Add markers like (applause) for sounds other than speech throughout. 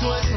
Esto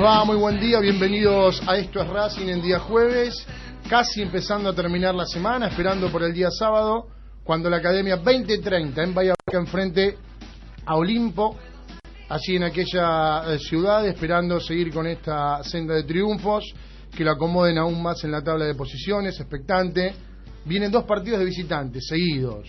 va? Muy buen día, bienvenidos a Esto es Racing en día jueves, casi empezando a terminar la semana, esperando por el día sábado, cuando la Academia 2030 en Bahía Blanca enfrente a Olimpo, allí en aquella eh, ciudad, esperando seguir con esta senda de triunfos, que lo acomoden aún más en la tabla de posiciones, expectante. Vienen dos partidos de visitantes seguidos.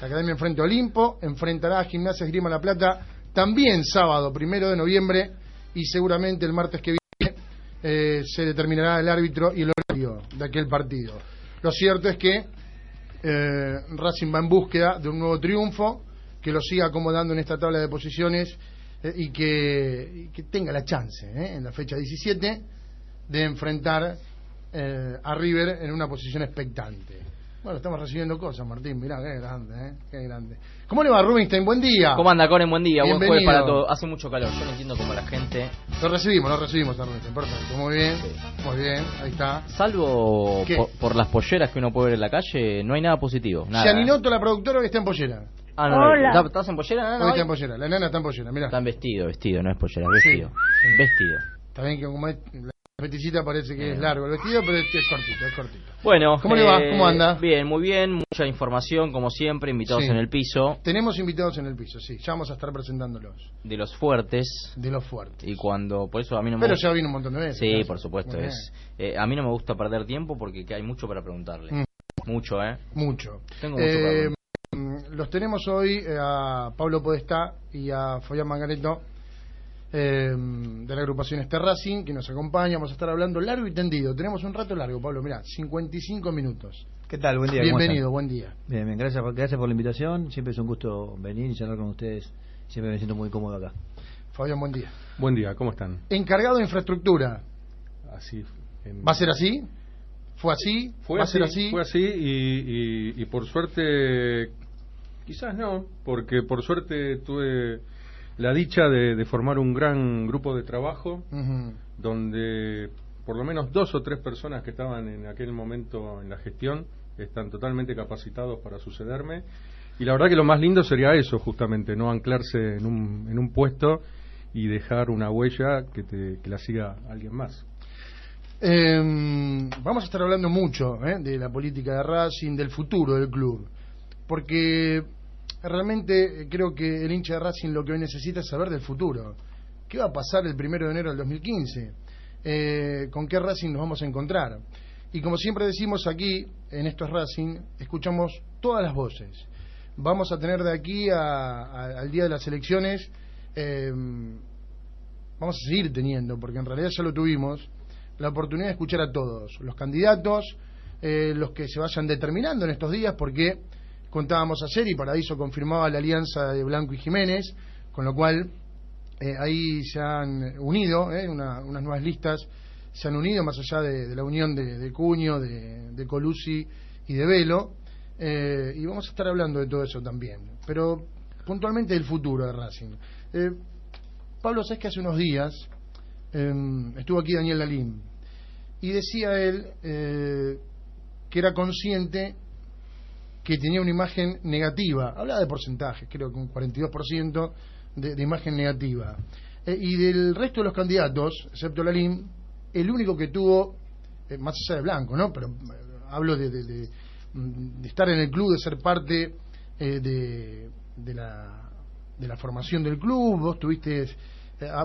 La Academia enfrente a Olimpo, enfrentará a Gimnasia Esgrima La Plata también sábado, primero de noviembre, y seguramente el martes que viene eh, se determinará el árbitro y el horario de aquel partido. Lo cierto es que eh, Racing va en búsqueda de un nuevo triunfo, que lo siga acomodando en esta tabla de posiciones eh, y, que, y que tenga la chance eh, en la fecha 17 de enfrentar a River en una posición expectante. Bueno, estamos recibiendo cosas, Martín, mirá, qué grande, ¿eh? qué grande. ¿Cómo le va, Rubinstein? Buen día. ¿Cómo anda, Coren? Buen día, buen jueves Bienvenido. para todos. Hace mucho calor, yo no entiendo cómo la gente, Lo recibimos, lo recibimos a Rubinstein, perfecto, muy bien, Sí. muy bien, ahí está. salvo por, por las polleras que uno puede ver en la calle, no hay nada positivo. Nada. Yaninoto, la productora, que está en pollera. Ah, no, Hola. ¿estás- ¿Estás en pollera? No, Hoy no, está en pollera, la nana está en pollera, mirá. Está en vestido, vestido, no es pollera, vestido. sí. Vestido. Está bien que como es, peticita parece que es Eh. largo el vestido, pero es, es cortito, es cortito. Bueno, ¿Cómo le va? ¿Cómo anda? Bien, muy bien, mucha información, como siempre, invitados Sí. en el piso, Tenemos invitados en el piso, sí, ya vamos a estar presentándolos, de los fuertes, de los fuertes. y cuando, por eso a mí no me Pero gusta- ya vino un montón de veces. Sí, ¿no? por supuesto, Muy es eh, a mí no me gusta perder tiempo porque que hay mucho para preguntarle. Mm. Mucho, ¿eh? Mucho. Tengo mucho para Eh, preguntar. mm, los tenemos hoy eh, a Pablo Podestá y a Fabián Mangareto eh, de la agrupación Este Racing, que nos acompaña. Vamos a estar hablando largo y tendido. Tenemos un rato largo, Pablo, mirá, 55 minutos. ¿Qué tal? Buen día. ¿cómo Bienvenido, buen día. Bien, bien, gracias, por- gracias por la invitación. Siempre es un gusto venir y charlar con ustedes. Siempre me siento muy cómodo acá. Fabián, buen día. Buen día, ¿cómo están? Encargado de infraestructura, Así. en- ¿va a ser así? ¿Fue así? Fue ¿Va así, a ser así? Fue así y, y- y por suerte, quizás no, porque por suerte tuve la dicha de, de formar un gran grupo de trabajo donde por lo menos dos o tres personas que estaban en aquel momento en la gestión están totalmente capacitados para sucederme. Y la verdad que lo más lindo sería eso, justamente, no anclarse en un, en un puesto y dejar una huella que, te, que la siga alguien más. Eh, vamos a estar hablando mucho eh, de la política de Racing, del futuro del club, porque realmente eh, creo que el hincha de Racing lo que hoy necesita es saber del futuro. ¿Qué va a pasar el primero de enero del 2015? Eh, ¿Con qué Racing nos vamos a encontrar? Y como siempre decimos aquí, en Esto es Racing, escuchamos todas las voces. Vamos a tener de aquí a- al día de las elecciones, eh, vamos a seguir teniendo, porque en realidad ya lo tuvimos, la oportunidad de escuchar a todos, los candidatos, eh, los que se vayan determinando en estos días, porque contábamos ayer y Paradiso confirmaba la alianza de Blanco y Jiménez, con lo cual eh, ahí se han unido, eh, una- unas nuevas listas se han unido más allá de, la unión de, de Cuño, de, de Colusi y de Velo, eh, y vamos a estar hablando de todo eso también, pero puntualmente del futuro de Racing. Eh, Pablo, sabes que hace unos días eh, estuvo aquí Daniel Lalín y decía él eh, que era consciente que tenía una imagen negativa, hablaba de porcentajes, creo que un 42% de, de imagen negativa. Eh, y del resto de los candidatos, excepto Lalín, el único que tuvo, eh, más allá de Blanco, ¿no? Pero eh, hablo de, estar en el club, de ser parte de, la, de la formación del club, vos estuviste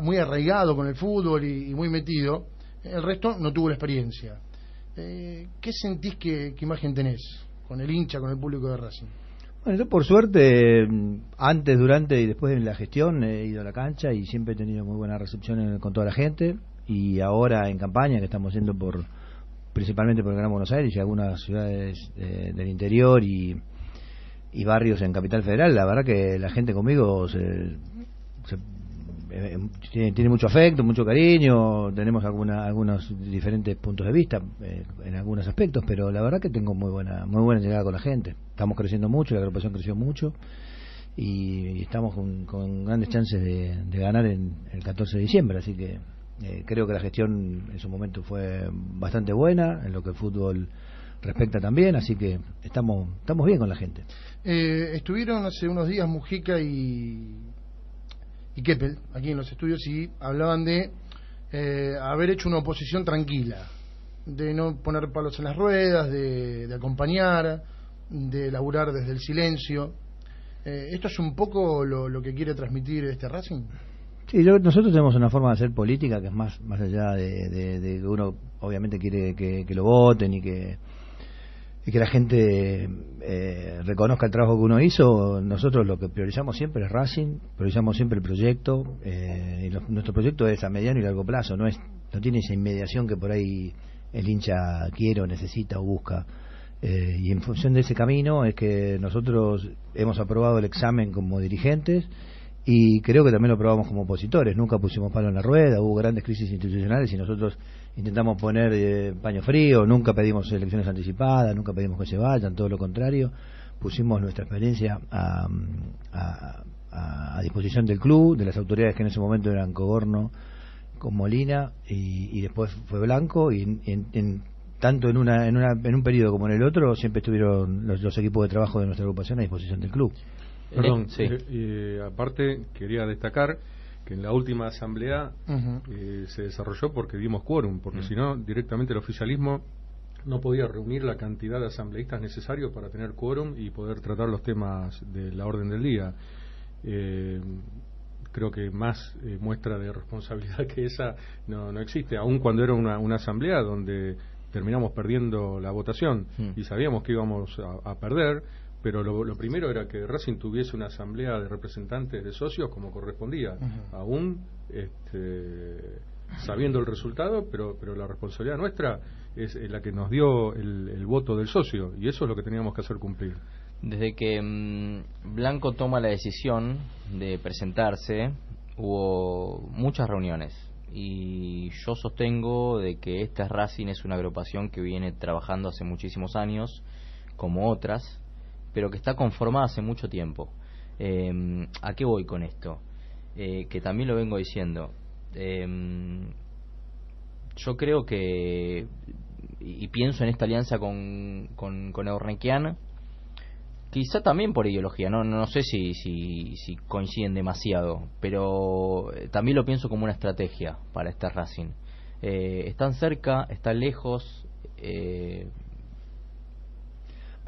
muy arraigado con el fútbol y, muy metido, el resto no tuvo la experiencia. ¿Qué sentís que, qué imagen tenés con el hincha, con el público de Racing? Bueno, yo por suerte, mm, antes, durante y después de la gestión he ido a la cancha y siempre he tenido muy buena recepción en- con toda la gente. Y ahora en campaña, que estamos yendo por principalmente por el Gran Buenos Aires y algunas ciudades eh, del interior y, y barrios en Capital Federal, la verdad que la gente conmigo se, se- eh, tiene, tiene mucho afecto, mucho cariño, tenemos alguna, algunos diferentes puntos de vista eh, en algunos aspectos, pero la verdad que tengo muy buena, muy buena llegada con la gente. Estamos creciendo mucho, la agrupación creció mucho y, estamos con, con grandes chances de, ganar en el 14 de diciembre, así que eh, creo que la gestión en su momento fue bastante buena, en lo que el fútbol respecta también, así que estamos, estamos bien con la gente. Eh, estuvieron hace unos días Mujica y, y Keppel aquí en los estudios y hablaban de eh, haber hecho una oposición tranquila, de no poner palos en las ruedas, de, acompañar, de laburar desde el silencio. Eh, ¿Esto es un poco lo, lo que quiere transmitir este Racing? Sí, yo- nosotros tenemos una forma de hacer política que es más más allá de, de- que uno obviamente quiere que lo voten y que y que la gente eh, reconozca el trabajo que uno hizo. Nosotros lo que priorizamos siempre es Racing, priorizamos siempre el proyecto. eh, y nuestro proyecto es a mediano y largo plazo, no es no tiene esa inmediación que por ahí el hincha quiere o necesita o busca. Eh, y en función de ese camino es que nosotros hemos aprobado el examen como dirigentes y creo que también lo probamos como opositores. Nunca pusimos palo en la rueda, hubo grandes crisis institucionales y nosotros intentamos poner eh, paño frío, nunca pedimos elecciones anticipadas, nunca pedimos que se vayan, todo lo contrario. Pusimos nuestra experiencia a, a- a- disposición del club, de las autoridades que en ese momento eran Coborno con Molina y, después fue Blanco y en- en- tanto en una, en una en un periodo como en el otro siempre estuvieron los, los equipos de trabajo de nuestra agrupación a disposición del club. Perdón, Sí. eh, eh, aparte quería destacar que en la última asamblea eh, se desarrolló porque dimos quórum, porque Mm. si no, directamente el oficialismo no podía reunir la cantidad de asambleístas necesarios para tener quórum y poder tratar los temas de la orden del día. Eh, creo que más eh, muestra de responsabilidad (laughs) que esa no, no existe, aun cuando era una, una asamblea donde terminamos perdiendo la votación Mm. y sabíamos que íbamos a, a perder, pero lo, lo primero era que Racing tuviese una asamblea de representantes de socios como correspondía, Ujú. aún este, sabiendo el resultado, pero, pero la responsabilidad nuestra es la que nos dio el, el voto del socio y eso es lo que teníamos que hacer cumplir. Desde que mm, Blanco toma la decisión de presentarse, hubo muchas reuniones y yo sostengo de que esta Racing es una agrupación que viene trabajando hace muchísimos años, como otras, pero que está conformada hace mucho tiempo. Eh, ¿A qué voy con esto? Eh, que también lo vengo diciendo. Eh, yo creo que, y pienso en esta alianza con, con, con Eurnequian, quizá también por ideología, no, no sé si, si, si coinciden demasiado, pero eh, también lo pienso como una estrategia para este Racing. Eh, están cerca, están lejos,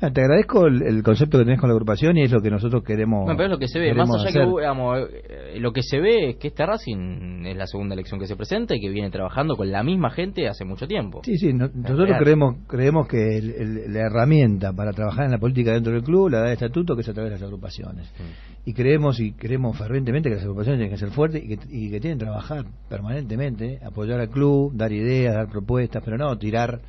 Ah, Te agradezco el, el concepto que tenés con la agrupación y es lo que nosotros queremos. No, pero es lo que se ve. Más allá que, hacer. digamos, eh, lo que se ve es que este Racing es la segunda elección que se presenta y que viene trabajando con la misma gente hace mucho tiempo. Sí, sí, no- nosotros creemos creemos que el- el- la herramienta para trabajar en la política dentro del club la da el estatuto, que es a través de las agrupaciones. Y creemos y creemos fervientemente que las agrupaciones tienen que ser fuertes y que, y que tienen que trabajar permanentemente, apoyar al club, dar ideas, dar propuestas, pero no tirar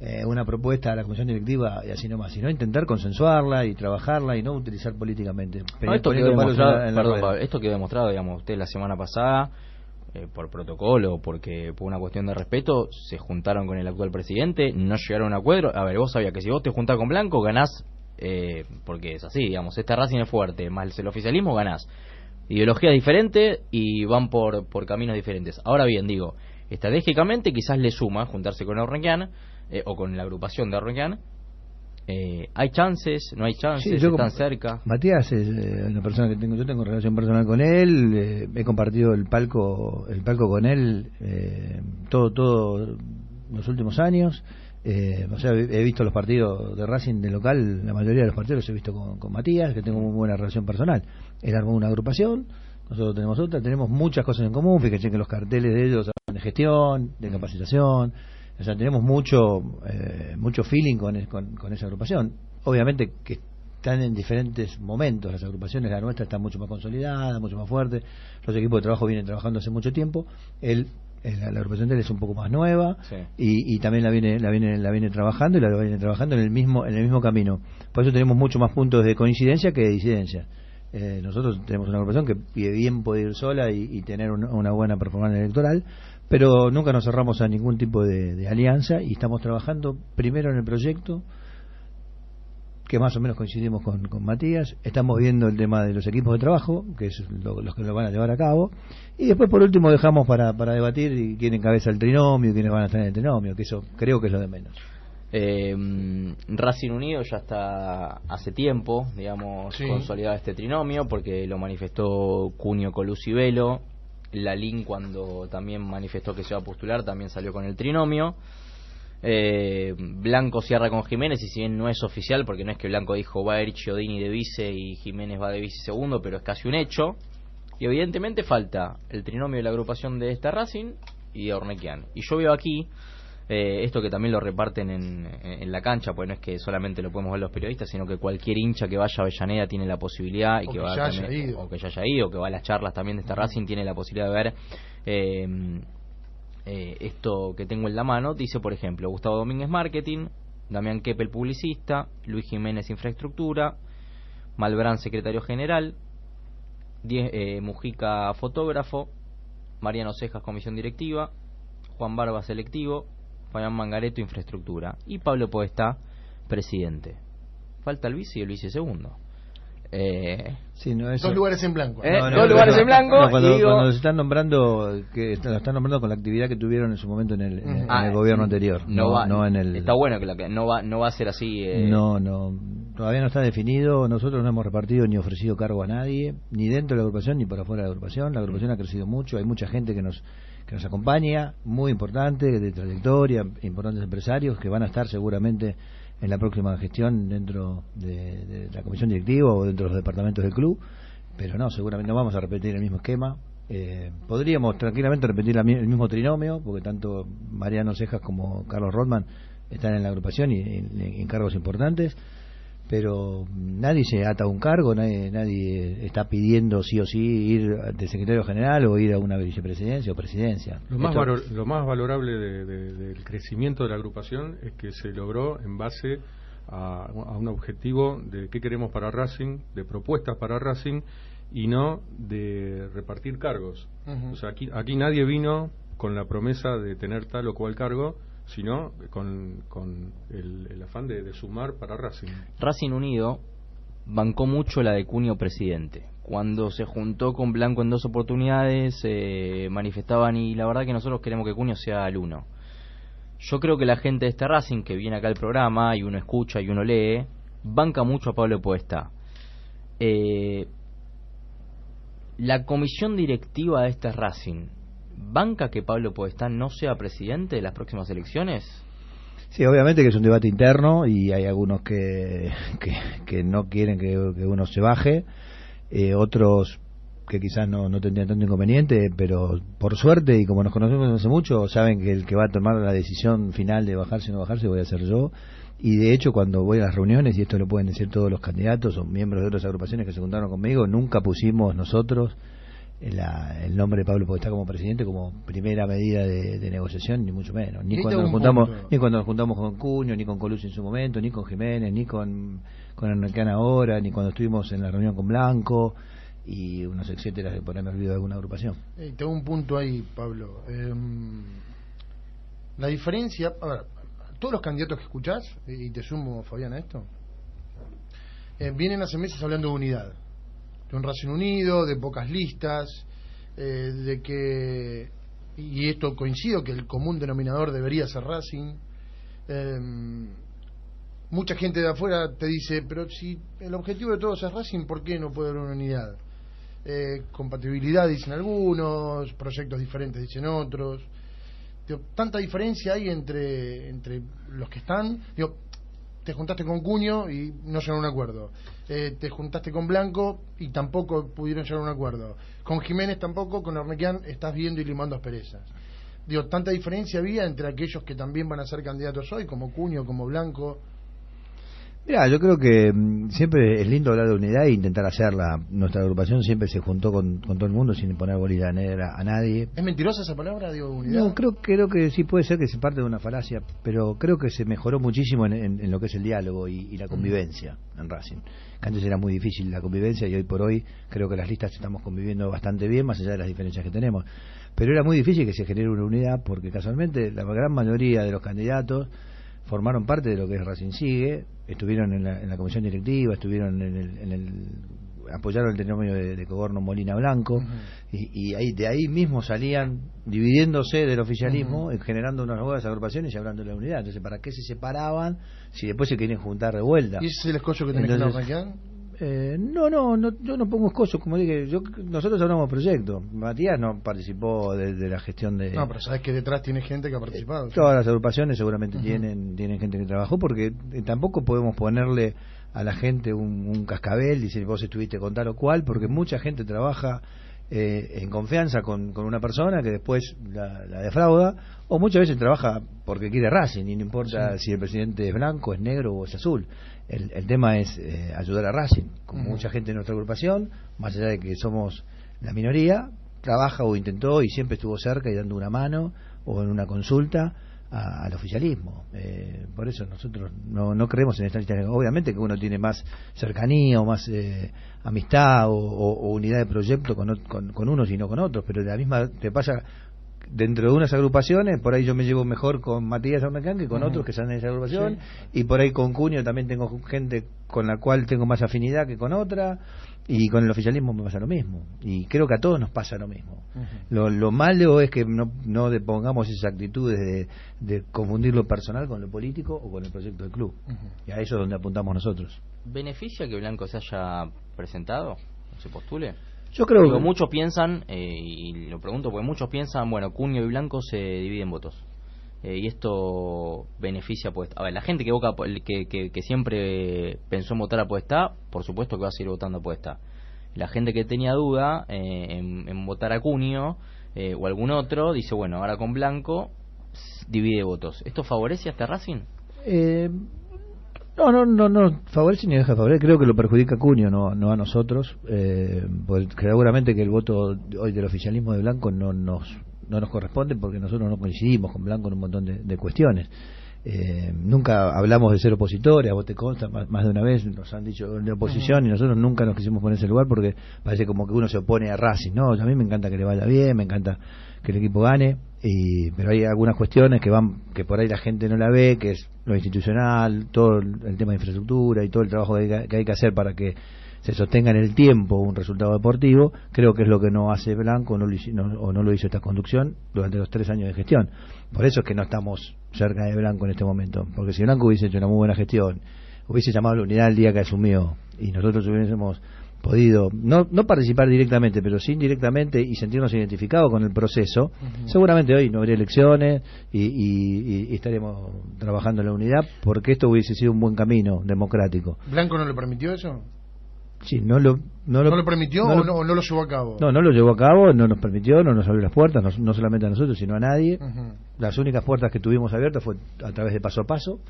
eh, una propuesta a la comisión directiva y así nomás, sino intentar consensuarla y trabajarla y no utilizar políticamente. No, esto, quedó demostrado, esto quedó digamos, usted la semana pasada, eh, por protocolo, porque por una cuestión de respeto, se juntaron con el actual presidente, no llegaron a un acuerdo. A ver, vos sabías que si vos te juntás con Blanco, ganás, eh, porque es así, digamos, este Racing es fuerte, más el oficialismo, ganás. Ideología diferente y van por, por caminos diferentes. Ahora bien, digo, estratégicamente quizás le suma juntarse con Orrenquian, eh, o con la agrupación de Orrenquian. Eh, ¿Hay chances? ¿No hay chances? Sí, yo ¿Están cerca? Matías es eh, una persona que tengo, yo tengo relación personal con él, eh, he compartido el palco, el palco con él eh, todo, todo los últimos años. eh, o sea, he he visto los partidos de Racing de local, la mayoría de los partidos los he visto con, con Matías, que tengo muy buena relación personal. Él armó una agrupación, nosotros tenemos otra, tenemos muchas cosas en común, fíjense que los carteles de ellos hablan de gestión, de capacitación, o sea, tenemos mucho eh, mucho feeling con, es- con, con esa agrupación. Obviamente que están en diferentes momentos, las agrupaciones, la nuestra está mucho más consolidada, mucho más fuerte, los equipos de trabajo vienen trabajando hace mucho tiempo, él, él- la, la agrupación de él es un poco más nueva Sí. y, y también la viene, la viene, la viene trabajando y la viene trabajando en el mismo, en el mismo camino. Por eso tenemos mucho más puntos de coincidencia que de disidencia. Eh, nosotros tenemos una agrupación que bien puede ir sola y, y tener una, una buena performance electoral, pero nunca nos cerramos a ningún tipo de, de alianza y estamos trabajando primero en el proyecto, que más o menos coincidimos con, con Matías, estamos viendo el tema de los equipos de trabajo, que es lo- los que lo van a llevar a cabo, y después por último dejamos para, para debatir y quién encabeza el trinomio, quiénes van a estar en el trinomio, que eso creo que es lo de menos. Eh, Racing Unido ya está hace tiempo, digamos, Sí. consolidado este trinomio, porque lo manifestó Cunio Colusivelo. Lalín, cuando también manifestó que se va a postular, también salió con el trinomio. Eh, Blanco cierra con Jiménez, y si bien no es oficial, porque no es que Blanco dijo va a ir Chiodini de vice y Jiménez va de vice segundo, pero es casi un hecho. Y evidentemente falta el trinomio de la agrupación de esta Racing y de Ornequian. Y yo veo aquí eh, esto que también lo reparten en, en la cancha, pues no es que solamente lo podemos ver los periodistas, sino que cualquier hincha que vaya a Avellaneda tiene la posibilidad y O que, que va ya haya ido. o que ya haya ido, o que va a las charlas también de esta Racing tiene la posibilidad de ver eh, eh, esto que tengo en la mano. Dice, por ejemplo, Gustavo Domínguez Marketing, Damián Keppel Publicista, Luis Jiménez Infraestructura, Malbrán Secretario General, Die- eh, Mujica Fotógrafo, Mariano Cejas Comisión Directiva, Juan Barba Selectivo, Fabián Mangareto Infraestructura y Pablo Podestá Presidente. Falta el vice y el vice segundo. Eh, Sí, no, eso- Dos lugares en blanco. Eh, dos lugares en blanco, No, cuando, y digo- cuando se están nombrando, que lo están nombrando con la actividad que tuvieron en su momento en el, en, Ah, el gobierno anterior. no, va, no en el. Está bueno que, la, que no va no va a ser así. eh, No, no, todavía no está definido. Nosotros no hemos repartido ni ofrecido cargo a nadie, ni dentro de la agrupación ni por afuera de la agrupación. La agrupación ha crecido mucho, hay mucha gente que nos que nos acompaña, muy importante, de trayectoria, importantes empresarios que van a estar seguramente en la próxima gestión dentro de, la comisión directiva o dentro de los departamentos del club. Pero no, seguramente no vamos a repetir el mismo esquema. Eh, podríamos tranquilamente repetir la el mismo trinomio, porque tanto Mariano Cejas como Carlos Rodman están en la agrupación y en cargos importantes, pero nadie se ata a un cargo, nadie, nadie está pidiendo sí o sí ir de secretario general o ir a una vicepresidencia o presidencia. Lo más, Esto- lo más valorable de- de- del crecimiento de la agrupación es que se logró en base a, a un objetivo de qué queremos para Racing, de propuestas para Racing y no de repartir cargos. O sea, aquí, aquí nadie vino con la promesa de tener tal o cual cargo, sino con, con el, el afán de, sumar para Racing. Racing Unido bancó mucho la de Cunio presidente. Cuando se juntó con Blanco en dos oportunidades, eh, manifestaban y la verdad que nosotros queremos que Cunio sea el uno. Yo creo que la gente de este Racing que viene acá al programa y uno escucha y uno lee, banca mucho a Pablo Puesta. Eh, la comisión directiva de este Racing, ¿banca que Pablo Podestá no sea presidente de las próximas elecciones? Sí, obviamente que es un debate interno y hay algunos que, que, que no quieren que, que uno se baje, eh, otros que quizás no, no tendrían tanto inconveniente, pero por suerte y como nos conocemos hace mucho, saben que el que va a tomar la decisión final de bajarse o no bajarse voy a ser yo. Y de hecho, cuando voy a las reuniones, y esto lo pueden decir todos los candidatos o miembros de otras agrupaciones que se juntaron conmigo, nunca pusimos nosotros la- el nombre de Pablo Podestá como presidente como primera medida de, de negociación, ni mucho menos. Ni cuando, nos un juntamos, punto. ni cuando nos juntamos con Cuño, ni con Colucci en su momento, ni con Jiménez, ni con, con Enriquean ahora, ni cuando estuvimos en la reunión con Blanco y unos etcétera de por ahí me olvido de alguna agrupación. Eh, tengo un punto ahí, Pablo. Em, la diferencia, a ver, todos los candidatos que escuchás, y te sumo, Fabián, a esto, eh, vienen hace meses hablando de unidad, de un Racing unido, de pocas listas, eh, de que, y esto coincido, que el común denominador debería ser Racing. Em, mucha gente de afuera te dice, pero si el objetivo de todos es Racing, ¿por qué no puede haber una unidad? Eh, compatibilidad dicen algunos, proyectos diferentes dicen otros. Tanta diferencia hay entre, entre los que están. Digo, te juntaste con Cuño y no llegaron a un acuerdo. Eh, te juntaste con Blanco y tampoco pudieron llegar a un acuerdo. Con Jiménez tampoco, con Arnequian estás viendo y limando asperezas. Digo, tanta diferencia había entre aquellos que también van a ser candidatos hoy, como Cuño, como Blanco. Mira, yo creo que mm, siempre es lindo hablar de unidad e intentar hacerla. Nuestra agrupación siempre se juntó con, con todo el mundo sin poner bolilla negra a nadie. ¿Es mentirosa esa palabra, digo, unidad? No, creo, creo que sí puede ser que se parte de una falacia, pero creo que se mejoró muchísimo en, en- en lo que es el diálogo y, y la convivencia en Racing. Que antes era muy difícil la convivencia y hoy por hoy creo que las listas estamos conviviendo bastante bien, más allá de las diferencias que tenemos. Pero era muy difícil que se genere una unidad porque casualmente la gran mayoría de los candidatos formaron parte de lo que es Racing Sigue, estuvieron en la, en la comisión directiva, estuvieron en el, en el apoyaron el trinómeno de, de Coborno Molina Blanco y, y ahí de ahí mismo salían dividiéndose del oficialismo generando unas nuevas agrupaciones y hablando de la unidad. Entonces para qué se separaban si después se quieren juntar de vuelta ¿Y ese es el escollo que tenés Entonces- Arnequian? Eh, no, no, no, yo no pongo escollos, como dije, yo, nosotros hablamos proyecto. Matías no participó de, de la gestión de... No, pero sabes que detrás tiene gente que ha participado. Todas las agrupaciones seguramente tienen tienen gente que trabajó porque eh, tampoco podemos ponerle a la gente un, un cascabel y decir vos estuviste con tal o cual porque mucha gente trabaja eh, en confianza con, con una persona que después la, la defrauda o muchas veces trabaja porque quiere Racing y no importa si el presidente es blanco, es negro o es azul. El, el tema es eh, ayudar a Racing. Como mucha gente en nuestra agrupación, más allá de que somos la minoría, trabaja o intentó y siempre estuvo cerca y dando una mano o en una consulta a- al oficialismo. Eh, por eso nosotros no, no creemos en esta lista. Obviamente que uno tiene más cercanía o más eh, amistad o, o- o unidad de proyecto con, con, con unos y no con otros, pero de la misma te pasa dentro de unas agrupaciones, por ahí yo me llevo mejor con Matías Armacán que con otros que están en esa agrupación, y por ahí con Cuño también tengo gente con la cual tengo más afinidad que con otra, y con el oficialismo me pasa lo mismo. Y creo que a todos nos pasa lo mismo. Lo, lo malo es que no, no pongamos esas actitudes de, de confundir lo personal con lo político o con el proyecto del club. Y a eso es donde apuntamos nosotros. ¿Beneficia que Blanco se haya presentado? ¿Se postule? Yo creo que muchos piensan, eh, y lo pregunto porque muchos piensan, bueno, Cuño y Blanco se dividen votos. Eh, y esto beneficia pues a ver la gente que voca que, que, que siempre pensó en votar a Puesta por supuesto que va a seguir votando a Puesta la gente que tenía duda eh, en, en votar a Cunio eh, o algún otro dice bueno ahora con Blanco divide votos. Esto favorece a este Racing Eh, no, no, no, no favorece ni deja de favorecer. Creo que lo perjudica a Cuño, no, no a nosotros. Eh, porque seguramente que el voto hoy del oficialismo de Blanco no nos, no nos corresponde porque nosotros no coincidimos con Blanco en un montón de, de cuestiones. Eh, nunca hablamos de ser opositores, a vos te consta, más, más de una vez nos han dicho de oposición y nosotros nunca nos quisimos poner en ese lugar porque parece como que uno se opone a Racing, ¿no? A mí me encanta que le vaya bien, me encanta que el equipo gane, y, pero hay algunas cuestiones que van que por ahí la gente no la ve, que es lo institucional, todo el, tema de infraestructura y todo el trabajo que hay, que- que hay que hacer para que se sostenga en el tiempo un resultado deportivo, creo que es lo que no hace Blanco no lo hizo- no- o no lo hizo esta conducción durante los tres años de gestión. Por eso es que no estamos cerca de Blanco en este momento, porque si Blanco hubiese hecho una muy buena gestión, hubiese llamado a la unidad el día que asumió y nosotros hubiésemos podido no, no participar directamente, pero sí indirectamente y sentirnos identificados con el proceso, seguramente hoy no habría elecciones y, y- y estaremos trabajando en la unidad porque esto hubiese sido un buen camino democrático. ¿Blanco no le permitió eso? Sí, no lo, no ¿No lo, permitió no o, lo- no, lo llevó a cabo? no, no lo llevó a cabo, no nos permitió, no nos abrió las puertas, no, no solamente a nosotros, sino a nadie. Las únicas puertas que tuvimos abiertas fue a través de Paso a Paso,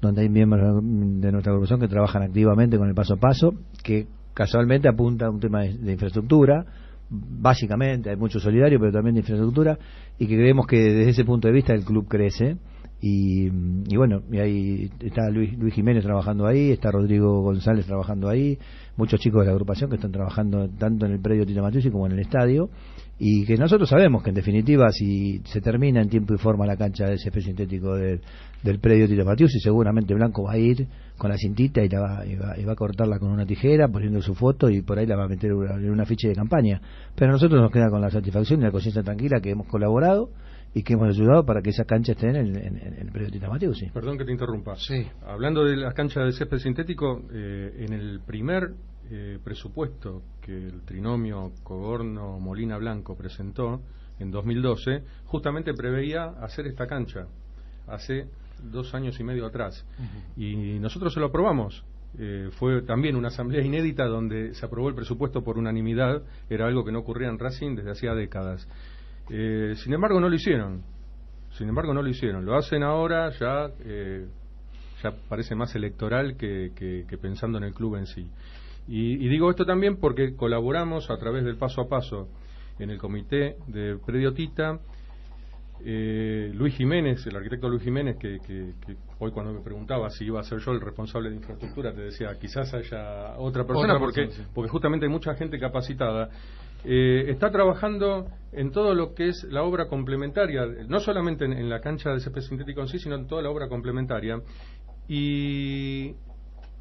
donde hay miembros de nuestra agrupación que trabajan activamente con el Paso a Paso, que casualmente apunta a un tema de, infraestructura, básicamente, hay mucho solidario, pero también de infraestructura, y que creemos que desde ese punto de vista el club crece. Y, y bueno, y ahí está Luis, Luis Jiménez trabajando ahí, está Rodrigo González trabajando ahí, muchos chicos de la agrupación que están trabajando tanto en el predio Tito Matiusi como en el estadio, y que nosotros sabemos que en definitiva si se termina en tiempo y forma la cancha de césped sintético del, del predio Tito Matiusi, seguramente Blanco va a ir con la cintita y, la va, y, va, y va a cortarla con una tijera, poniendo su foto y por ahí la va a meter en una ficha de campaña. Pero a nosotros nos queda con la satisfacción y la conciencia tranquila que hemos colaborado y que hemos ayudado para que esa cancha esté en el, en, en el predio Tito Matiusi. Perdón que te interrumpa. Sí. Hablando de las canchas de césped sintético, eh, en el primer eh, presupuesto que el trinomio Cogorno Molina Blanco presentó en 2012, justamente preveía hacer esta cancha hace dos años y medio atrás. Y nosotros se lo aprobamos. Eh, fue también una asamblea inédita donde se aprobó el presupuesto por unanimidad. Era algo que no ocurría en Racing desde hacía décadas. Eh, sin embargo, no lo hicieron. Sin embargo, no lo hicieron. Lo hacen ahora ya, eh, ya parece más electoral que, que- que pensando en el club en sí. Y, y digo esto también porque colaboramos a través del paso a paso en el comité de Predio Tita. Eh, Luis Jiménez, el arquitecto Luis Jiménez, que, que- que hoy cuando me preguntaba si iba a ser yo el responsable de infraestructura, te decía quizás haya otra persona, Otra porque, persona, sí. porque justamente hay mucha gente capacitada. Eh, está trabajando en todo lo que es la obra complementaria, no solamente en, en la cancha de césped sintético en sí, sino en toda la obra complementaria. Y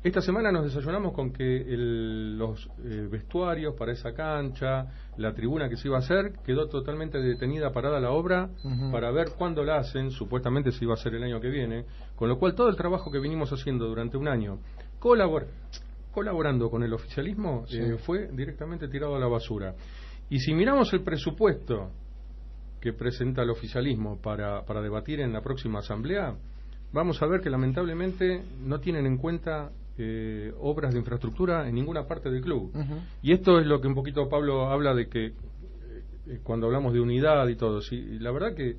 esta semana nos desayunamos con que el- los eh, vestuarios para esa cancha, la tribuna que se iba a hacer, quedó totalmente detenida, parada la obra, para ver cuándo la hacen, supuestamente se iba a hacer el año que viene, con lo cual todo el trabajo que vinimos haciendo durante un año, colabor- colaborando con el oficialismo, Sí. eh, fue directamente tirado a la basura. Y si miramos el presupuesto que presenta el oficialismo para, para debatir en la próxima asamblea, vamos a ver que lamentablemente no tienen en cuenta eh, obras de infraestructura en ninguna parte del club. Y esto es lo que un poquito Pablo habla de que eh, cuando hablamos de unidad y todo, sí, y la verdad que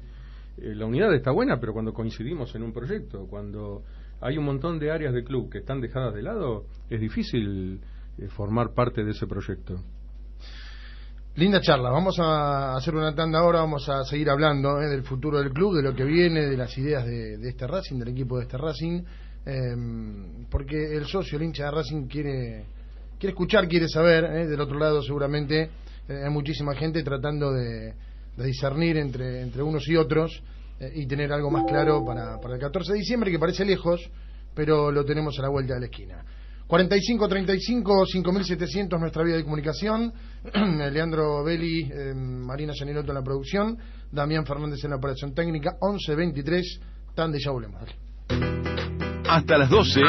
eh, la unidad está buena, pero cuando coincidimos en un proyecto, cuando hay un montón de áreas del club que están dejadas de lado, es difícil eh, formar parte de ese proyecto. Linda charla, vamos a hacer una tanda ahora, vamos a seguir hablando eh, del futuro del club, de lo que viene, de las ideas de, de este Racing, del equipo de este Racing, eh, porque el socio, el hincha de Racing quiere, quiere escuchar, quiere saber, eh, del otro lado seguramente eh, hay muchísima gente tratando de, discernir entre, entre unos y otros eh, y tener algo más claro para, el 14 de diciembre, que parece lejos, pero lo tenemos a la vuelta de la esquina. 4535 5700 nuestra vía de comunicación. (clears throat) Leandro Belli, eh, Marina Sanilotto en la producción, Damián Fernández en la operación técnica, 1123, tan de ya volvemos. Hasta las 12.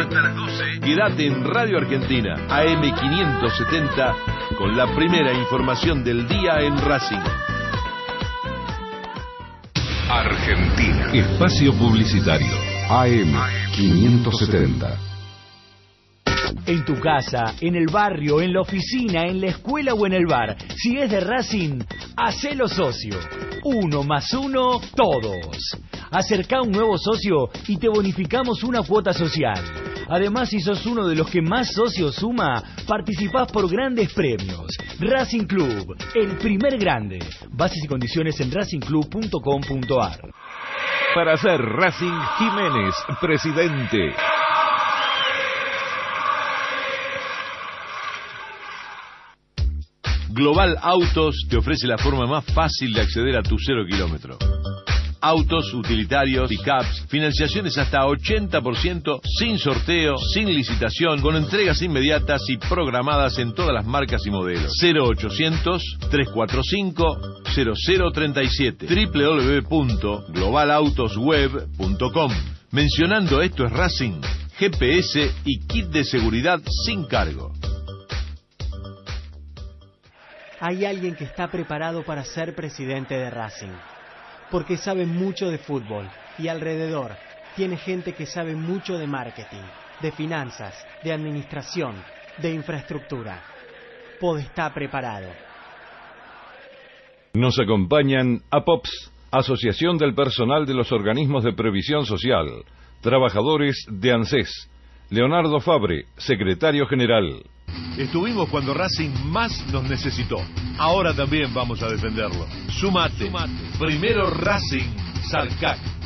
Quédate en Radio Argentina, AM570, con la primera información del día en Racing. Argentina. Espacio Publicitario. AM 570. En tu casa, en el barrio, en la oficina, en la escuela o en el bar. Si es de Racing, hacelo socio. Uno más uno, todos. Acerca un nuevo socio y te bonificamos una cuota social. Además, si sos uno de los que más socios suma, participás por grandes premios. Racing Club, el primer grande. Bases y condiciones en racingclub.com.ar. Para ser Racing Jiménez, presidente. Global Autos te ofrece la forma más fácil de acceder a tu cero kilómetro. Autos, utilitarios, pickups, financiaciones hasta 80%, sin sorteo, sin licitación, con entregas inmediatas y programadas en todas las marcas y modelos. 0800-345-0037 www.globalautosweb.com Mencionando esto es Racing, GPS y kit de seguridad sin cargo. Hay alguien que está preparado para ser presidente de Racing. Porque sabe mucho de fútbol y alrededor tiene gente que sabe mucho de marketing, de finanzas, de administración, de infraestructura. Pod está preparado. Nos acompañan APOPS, Asociación del Personal de los Organismos de Previsión Social, trabajadores de ANSES, Leonardo Fabre, secretario general. Estuvimos cuando Racing más nos necesitó. Ahora también vamos a defenderlo. Sumate. Primero Racing, Sarcac.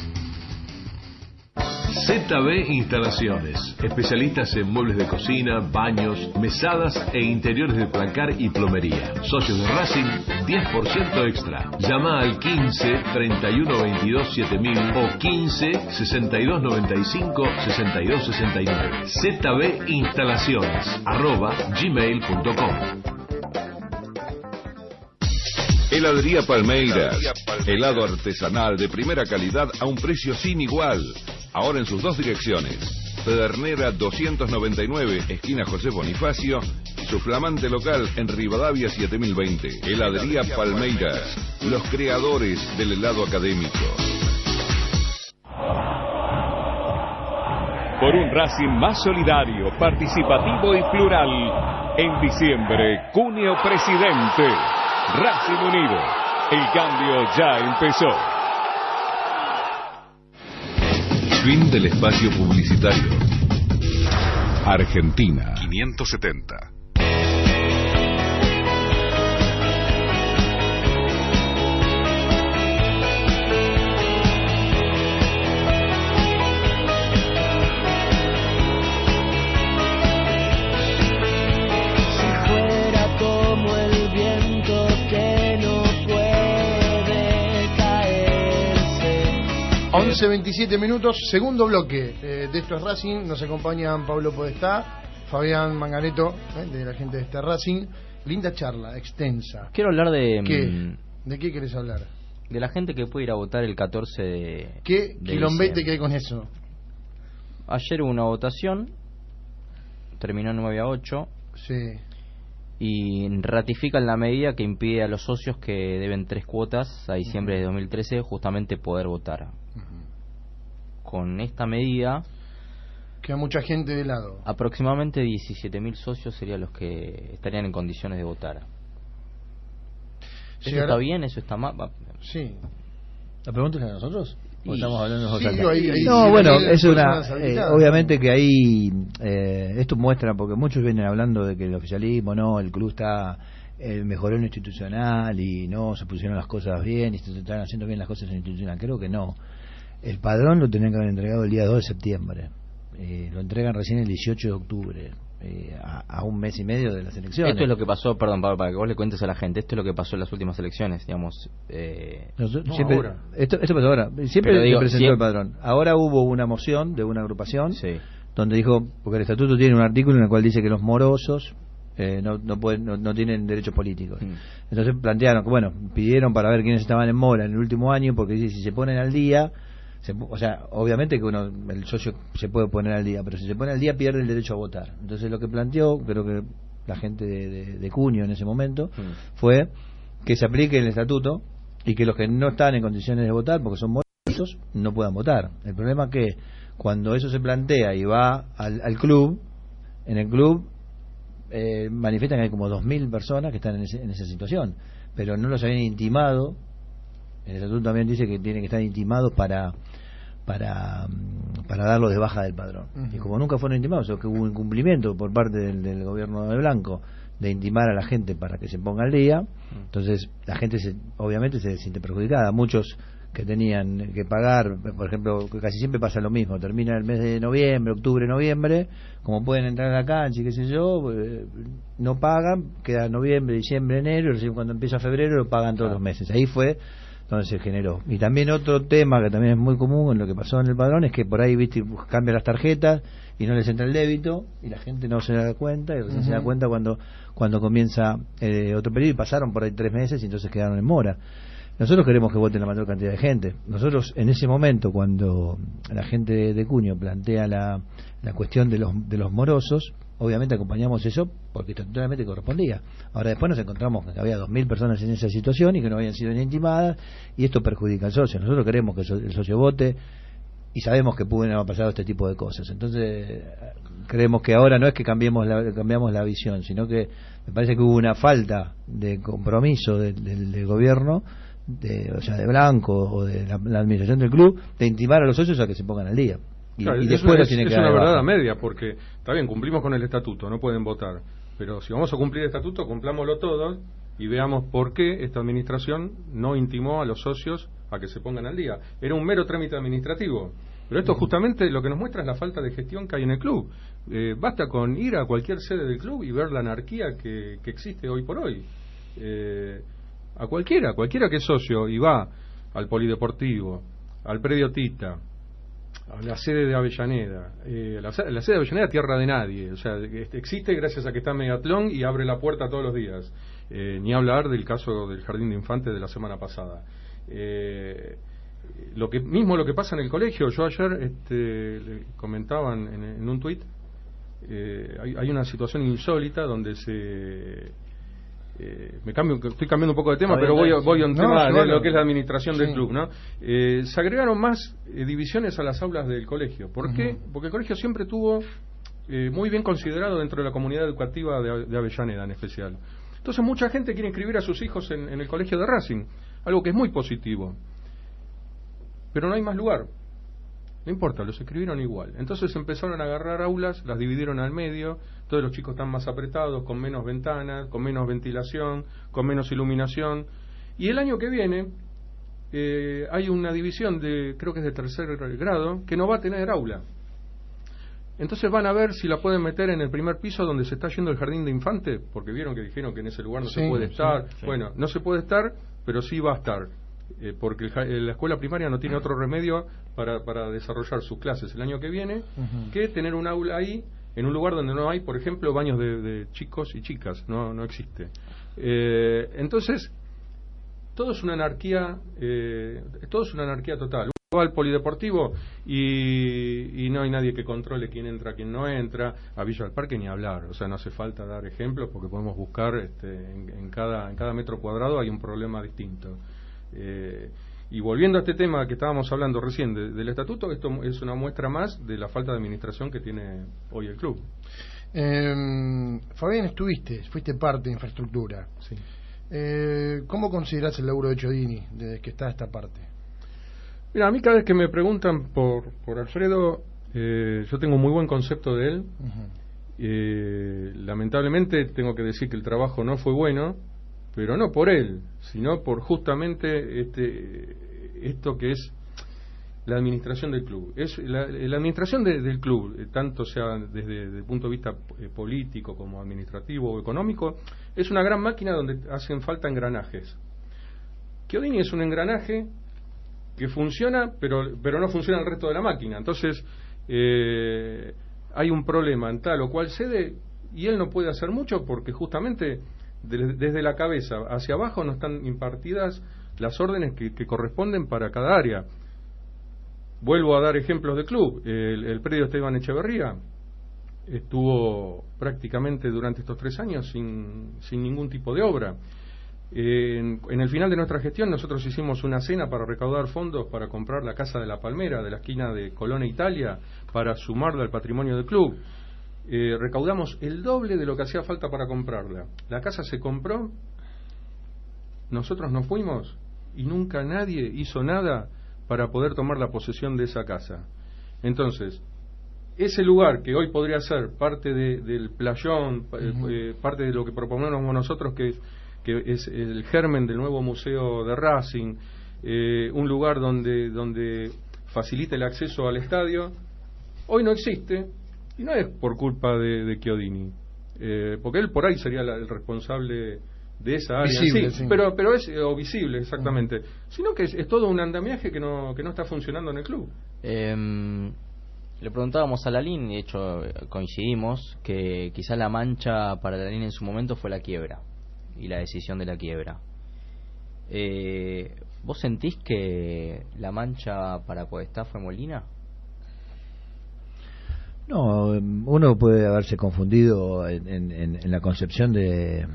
ZB Instalaciones, especialistas en muebles de cocina, baños, mesadas e interiores de placar y plomería. Socios de Racing, 10% extra. Llama al 15 31 22 7000 o 15 62 95 62 69. ZB Instalaciones, arroba gmail.com. Heladería Palmeiras, helado artesanal de primera calidad a un precio sin igual. Ahora en sus dos direcciones. Pedernera 299, esquina José Bonifacio, y su flamante local en Rivadavia 7020. Heladería Palmeiras, los creadores del helado académico. Por un Racing más solidario, participativo y plural. En diciembre, Cuneo Presidente. Racing Unido. El cambio ya empezó. Fin del espacio publicitario. Argentina 570. 11, 27 minutos, segundo bloque eh, de esto es Racing. Nos acompañan Pablo Podestá, Fabián Manganeto, eh, de la gente de este Racing. Linda charla, extensa. Quiero hablar de. ¿Qué? mm, ¿De qué querés hablar? De la gente que puede ir a votar el 14 de. ¿Qué de quilombete que hay con eso? Ayer hubo una votación, terminó 9 a 8. Sí. Y ratifican la medida que impide a los socios que deben tres cuotas a diciembre de 2013 justamente poder votar. Con esta medida, Queda mucha gente de lado. aproximadamente 17.000 socios serían los que estarían en condiciones de votar. ¿Eso Llegará- está bien? ¿Eso está mal? Sí. ¿La pregunta es a nosotros? ¿O Y- estamos hablando Sí, ahí- ahí- no, bueno, es una. eh, obviamente que ahí. eh, esto muestra, porque muchos vienen hablando de que el oficialismo, no, el club está. eh, mejoró en lo institucional y no se pusieron las cosas bien y se están haciendo bien las cosas en lo institucional. Creo que no. El padrón lo tenían que haber entregado el día 2 de septiembre. Eh, lo entregan recién el 18 de octubre. eh, a, a un mes y medio de las elecciones. Esto es lo que pasó, perdón, Pablo, para que vos le cuentes a la gente, esto es lo que pasó en las últimas elecciones, digamos. eh, Nosotros no, siempre- ahora. Esto, esto pasó ahora. Siempre Pero digo, presentó siempre- el padrón. Ahora hubo una moción de una agrupación donde dijo, porque el estatuto tiene un artículo en el cual dice que los morosos eh, no, no, pueden, no, no tienen derechos políticos. Mm. Entonces plantearon que, bueno, pidieron para ver quiénes estaban en mora en el último año, porque dice, si se ponen al día, se o sea, obviamente que uno, el socio se puede poner al día, pero si se pone al día pierde el derecho a votar. Entonces lo que planteó, creo que la gente de, de, de Cuño en ese momento, fue que se aplique el estatuto y que los que no están en condiciones de votar, porque son morosos, no puedan votar. El problema es que cuando eso se plantea y va al, al club, en el club eh, manifiestan que hay como 2.000 personas que están en, ese- en esa situación, pero no los habían intimado. El estatuto también dice que tienen que estar intimados para para mm, para darlos de baja del padrón. Y como nunca fueron intimados, o que hubo un incumplimiento por parte del, del gobierno de Blanco de intimar a la gente para que se ponga al día, entonces la gente se, obviamente se siente perjudicada. Muchos que tenían que pagar, por ejemplo, casi siempre pasa lo mismo, termina el mes de noviembre, octubre, noviembre, como pueden entrar a la cancha y qué sé yo, eh, no pagan, queda noviembre, diciembre, enero, y recién cuando empieza febrero lo pagan todos los meses. Ahí fue donde se generó. Y también otro tema que también es muy común en lo que pasó en el padrón es que por ahí, viste, cambian las tarjetas y no les entra el débito y la gente no se da cuenta y recién se da cuenta cuando cuando comienza eh, otro periodo y pasaron por ahí tres meses y entonces quedaron en mora. Nosotros queremos que voten la mayor cantidad de gente. Nosotros en ese momento cuando la gente de, de Cuño plantea la, la cuestión de los, de los morosos, obviamente acompañamos eso porque estatutariamente correspondía. Ahora después nos encontramos que había 2.000 personas en esa situación y que no habían sido ni intimadas y esto perjudica al socio. Nosotros queremos que el so- el socio vote y sabemos que pueden haber pasado este tipo de cosas. Entonces, creemos que ahora no es que cambiemos la, cambiamos la visión, sino que me parece que hubo una falta de compromiso del, del- gobierno, de, o sea, de Blanco o de la administración del club, de intimar a los socios a que se pongan al día. Y, Claro, y es después es- tiene es que dar una verdad a media, porque está bien, cumplimos con el estatuto, no pueden votar. Pero si vamos a cumplir el estatuto, cumplámoslo todos y veamos por qué esta administración no intimó a los socios a que se pongan al día. Era un mero trámite administrativo. Pero esto justamente lo que nos muestra es la falta de gestión que hay en el club. Eh, basta con ir a cualquier sede del club y ver la anarquía que, que existe hoy por hoy. Eh, a cualquiera, cualquiera que es socio y va al polideportivo, al predio Tita, la sede de Avellaneda. Eh, la, la sede de Avellaneda, tierra de nadie. O sea, que existe gracias a que está Megatlón y abre la puerta todos los días. Eh, ni hablar del caso del Jardín de Infantes de la semana pasada. Eh, lo que mismo lo que pasa en el colegio. Yo ayer este, le comentaban en, en un tuit, eh, hay, hay una situación insólita donde se eh, me cambio, estoy cambiando un poco de tema, pero voy, voy a un No, tema de lo que es la administración del club, ¿no? Eh, se agregaron más eh, divisiones a las aulas del colegio. ¿Por qué? Porque el colegio siempre tuvo eh, muy bien considerado dentro de la comunidad educativa de Avellaneda en especial. Entonces mucha gente quiere inscribir a sus hijos en, en el colegio de Racing, algo que es muy positivo. Pero no hay más lugar. No importa, los escribieron igual. Entonces empezaron a agarrar aulas, las dividieron al medio, todos los chicos están más apretados, con menos ventanas, con menos ventilación, con menos iluminación. Y el año que viene eh, hay una división de, creo que es de tercer grado, que no va a tener aula. Entonces van a ver si la pueden meter en el primer piso donde se está yendo el jardín de infante, porque vieron que dijeron que en ese lugar no Sí, se puede sí, estar. sí. Bueno, no se puede estar, pero sí va a estar. Eh, porque el eh, la escuela primaria no tiene otro remedio para, para desarrollar sus clases el año que viene que tener un aula ahí en un lugar donde no hay, por ejemplo, baños de, de chicos y chicas. No, no existe. Eh, entonces, todo es una anarquía, eh, todo es una anarquía total. Uno va al polideportivo y, y no hay nadie que controle quién entra, quién no entra. A Villa del Parque ni hablar. O sea, no hace falta dar ejemplos porque podemos buscar este, en, en cada, en cada metro cuadrado hay un problema distinto. Eh, y volviendo a este tema que estábamos hablando recién de- del estatuto, esto es una muestra más de la falta de administración que tiene hoy el club. Eh, Fabián, estuviste, fuiste parte de infraestructura. Eh, ¿Cómo considerás el laburo de Chodini desde que está esta parte? Mira, a mí cada vez que me preguntan por, por Alfredo, eh, yo tengo un muy buen concepto de él. Eh, lamentablemente tengo que decir que el trabajo no fue bueno, pero no por él, sino por justamente este, esto que es la administración del club. Es la, la administración de- del club, eh, tanto sea desde, desde el punto de vista eh, político como administrativo o económico, es una gran máquina donde hacen falta engranajes. Chiodini es un engranaje que funciona, pero, pero no funciona el resto de la máquina. Entonces, eh, hay un problema en tal o cual sede y él no puede hacer mucho porque justamente de- desde la cabeza hacia abajo no están impartidas las órdenes que, que corresponden para cada área. Vuelvo a dar ejemplos de club. El, el predio Esteban Echeverría estuvo prácticamente durante estos tres años sin, sin ningún tipo de obra. En, en el final de nuestra gestión nosotros hicimos una cena para recaudar fondos para comprar la Casa de la Palmera de la esquina de Colón e Italia para sumarla al patrimonio del club. Eh, recaudamos el doble de lo que hacía falta para comprarla. La casa se compró, nosotros nos fuimos y nunca nadie hizo nada para poder tomar la posesión de esa casa. Entonces, ese lugar que hoy podría ser parte de- del playón, pa- eh, parte de lo que proponemos nosotros, que, es- que es el germen del nuevo museo de Racing, eh, un lugar donde, donde facilita el acceso al estadio, hoy no existe y no es por culpa de, de Chiodini, eh, porque él por ahí sería la- el responsable de esa área, Visible, sí, sí. pero pero es eh, o visible exactamente, sino que es, es todo un andamiaje que no que no está funcionando en el club. Em, le preguntábamos a Lalín, y de hecho eh, coincidimos, que quizá la mancha para Lalín en su momento fue la quiebra y la decisión de la quiebra. Eh, ¿Vos sentís que la mancha para Podestá fue Molina? No, uno puede haberse confundido en, en- en- la concepción de,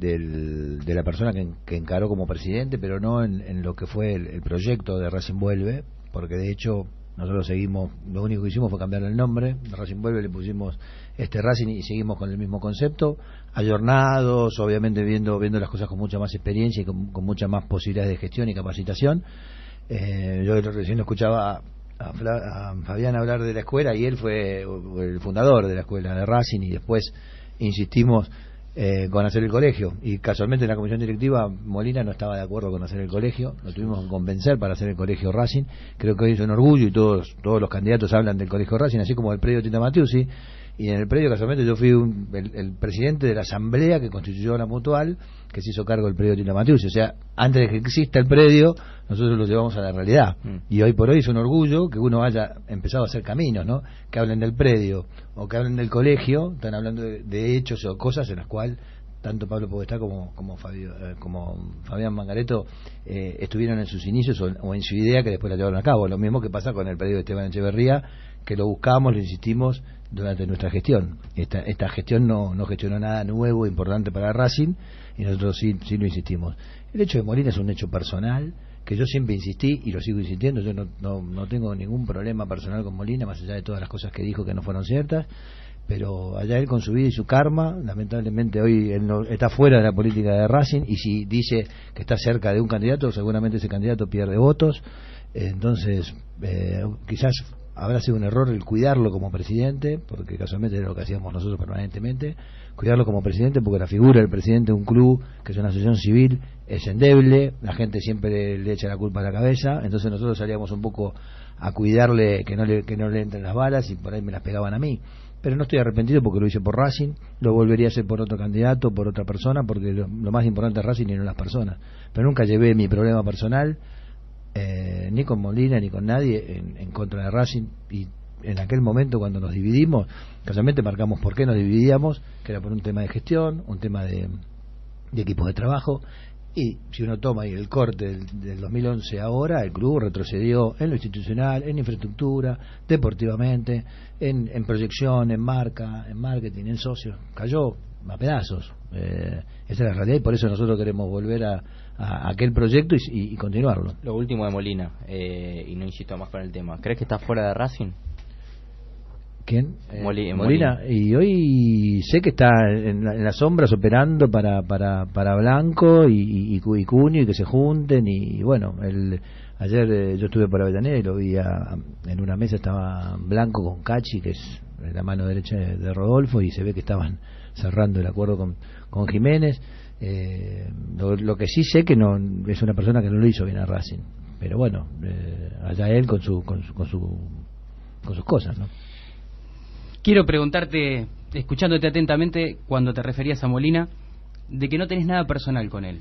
del- de la persona que, encaró como presidente, pero no en, en lo que fue el, el proyecto de Racing Vuelve, porque de hecho nosotros seguimos, lo único que hicimos fue cambiar el nombre, Racing Vuelve le pusimos este Racing y seguimos con el mismo concepto, ayornados, obviamente viendo, viendo las cosas con mucha más experiencia y con, con mucha más posibilidades de gestión y capacitación. Eh, yo recién lo escuchaba a, a Fabián hablar de la escuela y él fue el fundador de la escuela de Racing y después insistimos eh, con hacer el colegio. Y casualmente en la comisión directiva Molina no estaba de acuerdo con hacer el colegio lo tuvimos que convencer para hacer el colegio Racing. Creo que hoy es un orgullo y todos todos los candidatos hablan del colegio Racing así como del predio Tita Matiusi y en el predio casualmente yo fui un- el, el presidente de la asamblea que constituyó la mutual que se hizo cargo del predio Tita Matiusi o sea antes de que exista el predio nosotros lo llevamos a la realidad y hoy por hoy es un orgullo que uno haya empezado a hacer caminos, ¿no? Que hablen del predio o que hablen del colegio, están hablando de, de hechos o cosas en las cuales tanto Pablo Podestá como como, Fabio, eh, como Fabián Mangareto eh, estuvieron en sus inicios o, o en su idea que después la llevaron a cabo. Lo mismo que pasa con el predio de Esteban Echeverría, que lo buscamos, lo insistimos durante nuestra gestión. Esta, esta gestión no, no gestionó nada nuevo, importante para Racing, y nosotros sí, sí lo insistimos. El hecho de Molina es un hecho personal, que yo siempre insistí y lo sigo insistiendo, yo no, no, no tengo ningún problema personal con Molina, más allá de todas las cosas que dijo que no fueron ciertas, pero allá él con su vida y su karma, lamentablemente hoy él no- está fuera de la política de Racing y si dice que está cerca de un candidato, seguramente ese candidato pierde votos, entonces eh, quizás habrá sido un error el cuidarlo como presidente, porque casualmente era lo que hacíamos nosotros permanentemente, cuidarlo como presidente porque la figura del presidente de un club, que es una asociación civil, es endeble, la gente siempre le, echa la culpa a la cabeza, entonces nosotros salíamos un poco a cuidarle que no le, que no le entren las balas y por ahí me las pegaban a mí. Pero no estoy arrepentido porque lo hice por Racing, lo volvería a hacer por otro candidato, por otra persona, porque lo, lo más importante es Racing y no las personas. Pero nunca llevé mi problema personal, eh, ni con Molina ni con nadie, en, en contra de Racing. Y en aquel momento cuando nos dividimos, casualmente marcamos por qué nos dividíamos, que era por un tema de gestión, un tema de, equipos de trabajo. Y si uno toma el corte del, del 2011 ahora, el club retrocedió en lo institucional, en infraestructura, deportivamente, en, en proyección, en marca, en marketing, en socios. Cayó a pedazos. Eh, esa es la realidad y por eso nosotros queremos volver a, a aquel proyecto y, y- y continuarlo. Lo último de Molina, eh, y no insisto más con el tema. ¿Crees que está fuera de Racing? ¿Quién? Eh, Moli- Molina. Y hoy sé que está en, la- en las sombras operando para para, para Blanco y, y, y Cunio y que se junten. Y, bueno, el, ayer eh, yo estuve por Avellaneda y lo vi a- en una mesa, estaba Blanco con Cachi, que es la mano derecha de, Rodolfo, y se ve que estaban cerrando el acuerdo con, con Jiménez. Eh, lo, lo que sí sé que no es una persona que no lo hizo bien a Racing. Pero bueno, eh, allá él con su, con su, con su con sus cosas, ¿no? Quiero preguntarte, escuchándote atentamente, cuando te referías a Molina, de que no tenés nada personal con él.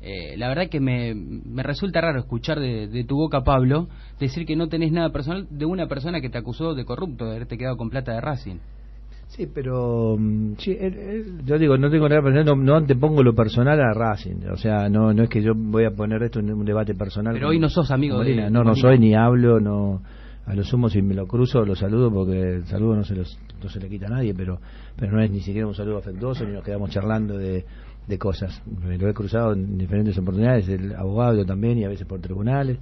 Eh, la verdad que me, me resulta raro escuchar de, de tu boca, Pablo, decir que no tenés nada personal de una persona que te acusó de corrupto, de haberte quedado con plata de Racing. Sí, pero mm, sí, él- él- yo digo, no tengo nada personal, no, no antepongo lo personal a Racing. O sea, no no es que yo voy a poner esto en un debate personal. Pero con- hoy no sos amigo de- No, no soy ni hablo, no. A lo sumo, si me lo cruzo, lo saludo porque el saludo no se, los, no se le quita a nadie, pero pero no es ni siquiera un saludo afectuoso ni nos quedamos charlando de, de cosas. Me lo he cruzado en diferentes oportunidades, el abogado también y a veces por tribunales.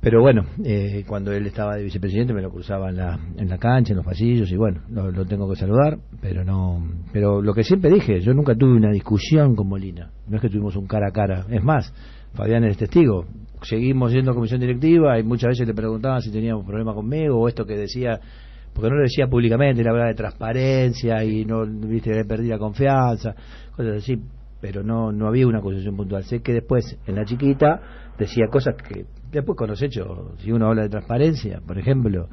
Pero bueno, eh, cuando él estaba de vicepresidente me lo cruzaba en la, en la cancha, en los pasillos y bueno, lo, tengo que saludar, pero no, pero lo que siempre dije, yo nunca tuve una discusión con Molina, no es que tuvimos un cara a cara, es más, Fabián es testigo, seguimos yendo comisión directiva y muchas veces le preguntaban si teníamos problema conmigo o esto que decía, porque no lo decía públicamente, él hablaba de transparencia y no, viste, le perdí la confianza, cosas así, pero no no había una acusación puntual. Sé que después, en la chiquita, decía cosas que después con los hechos, si uno habla de transparencia, por ejemplo,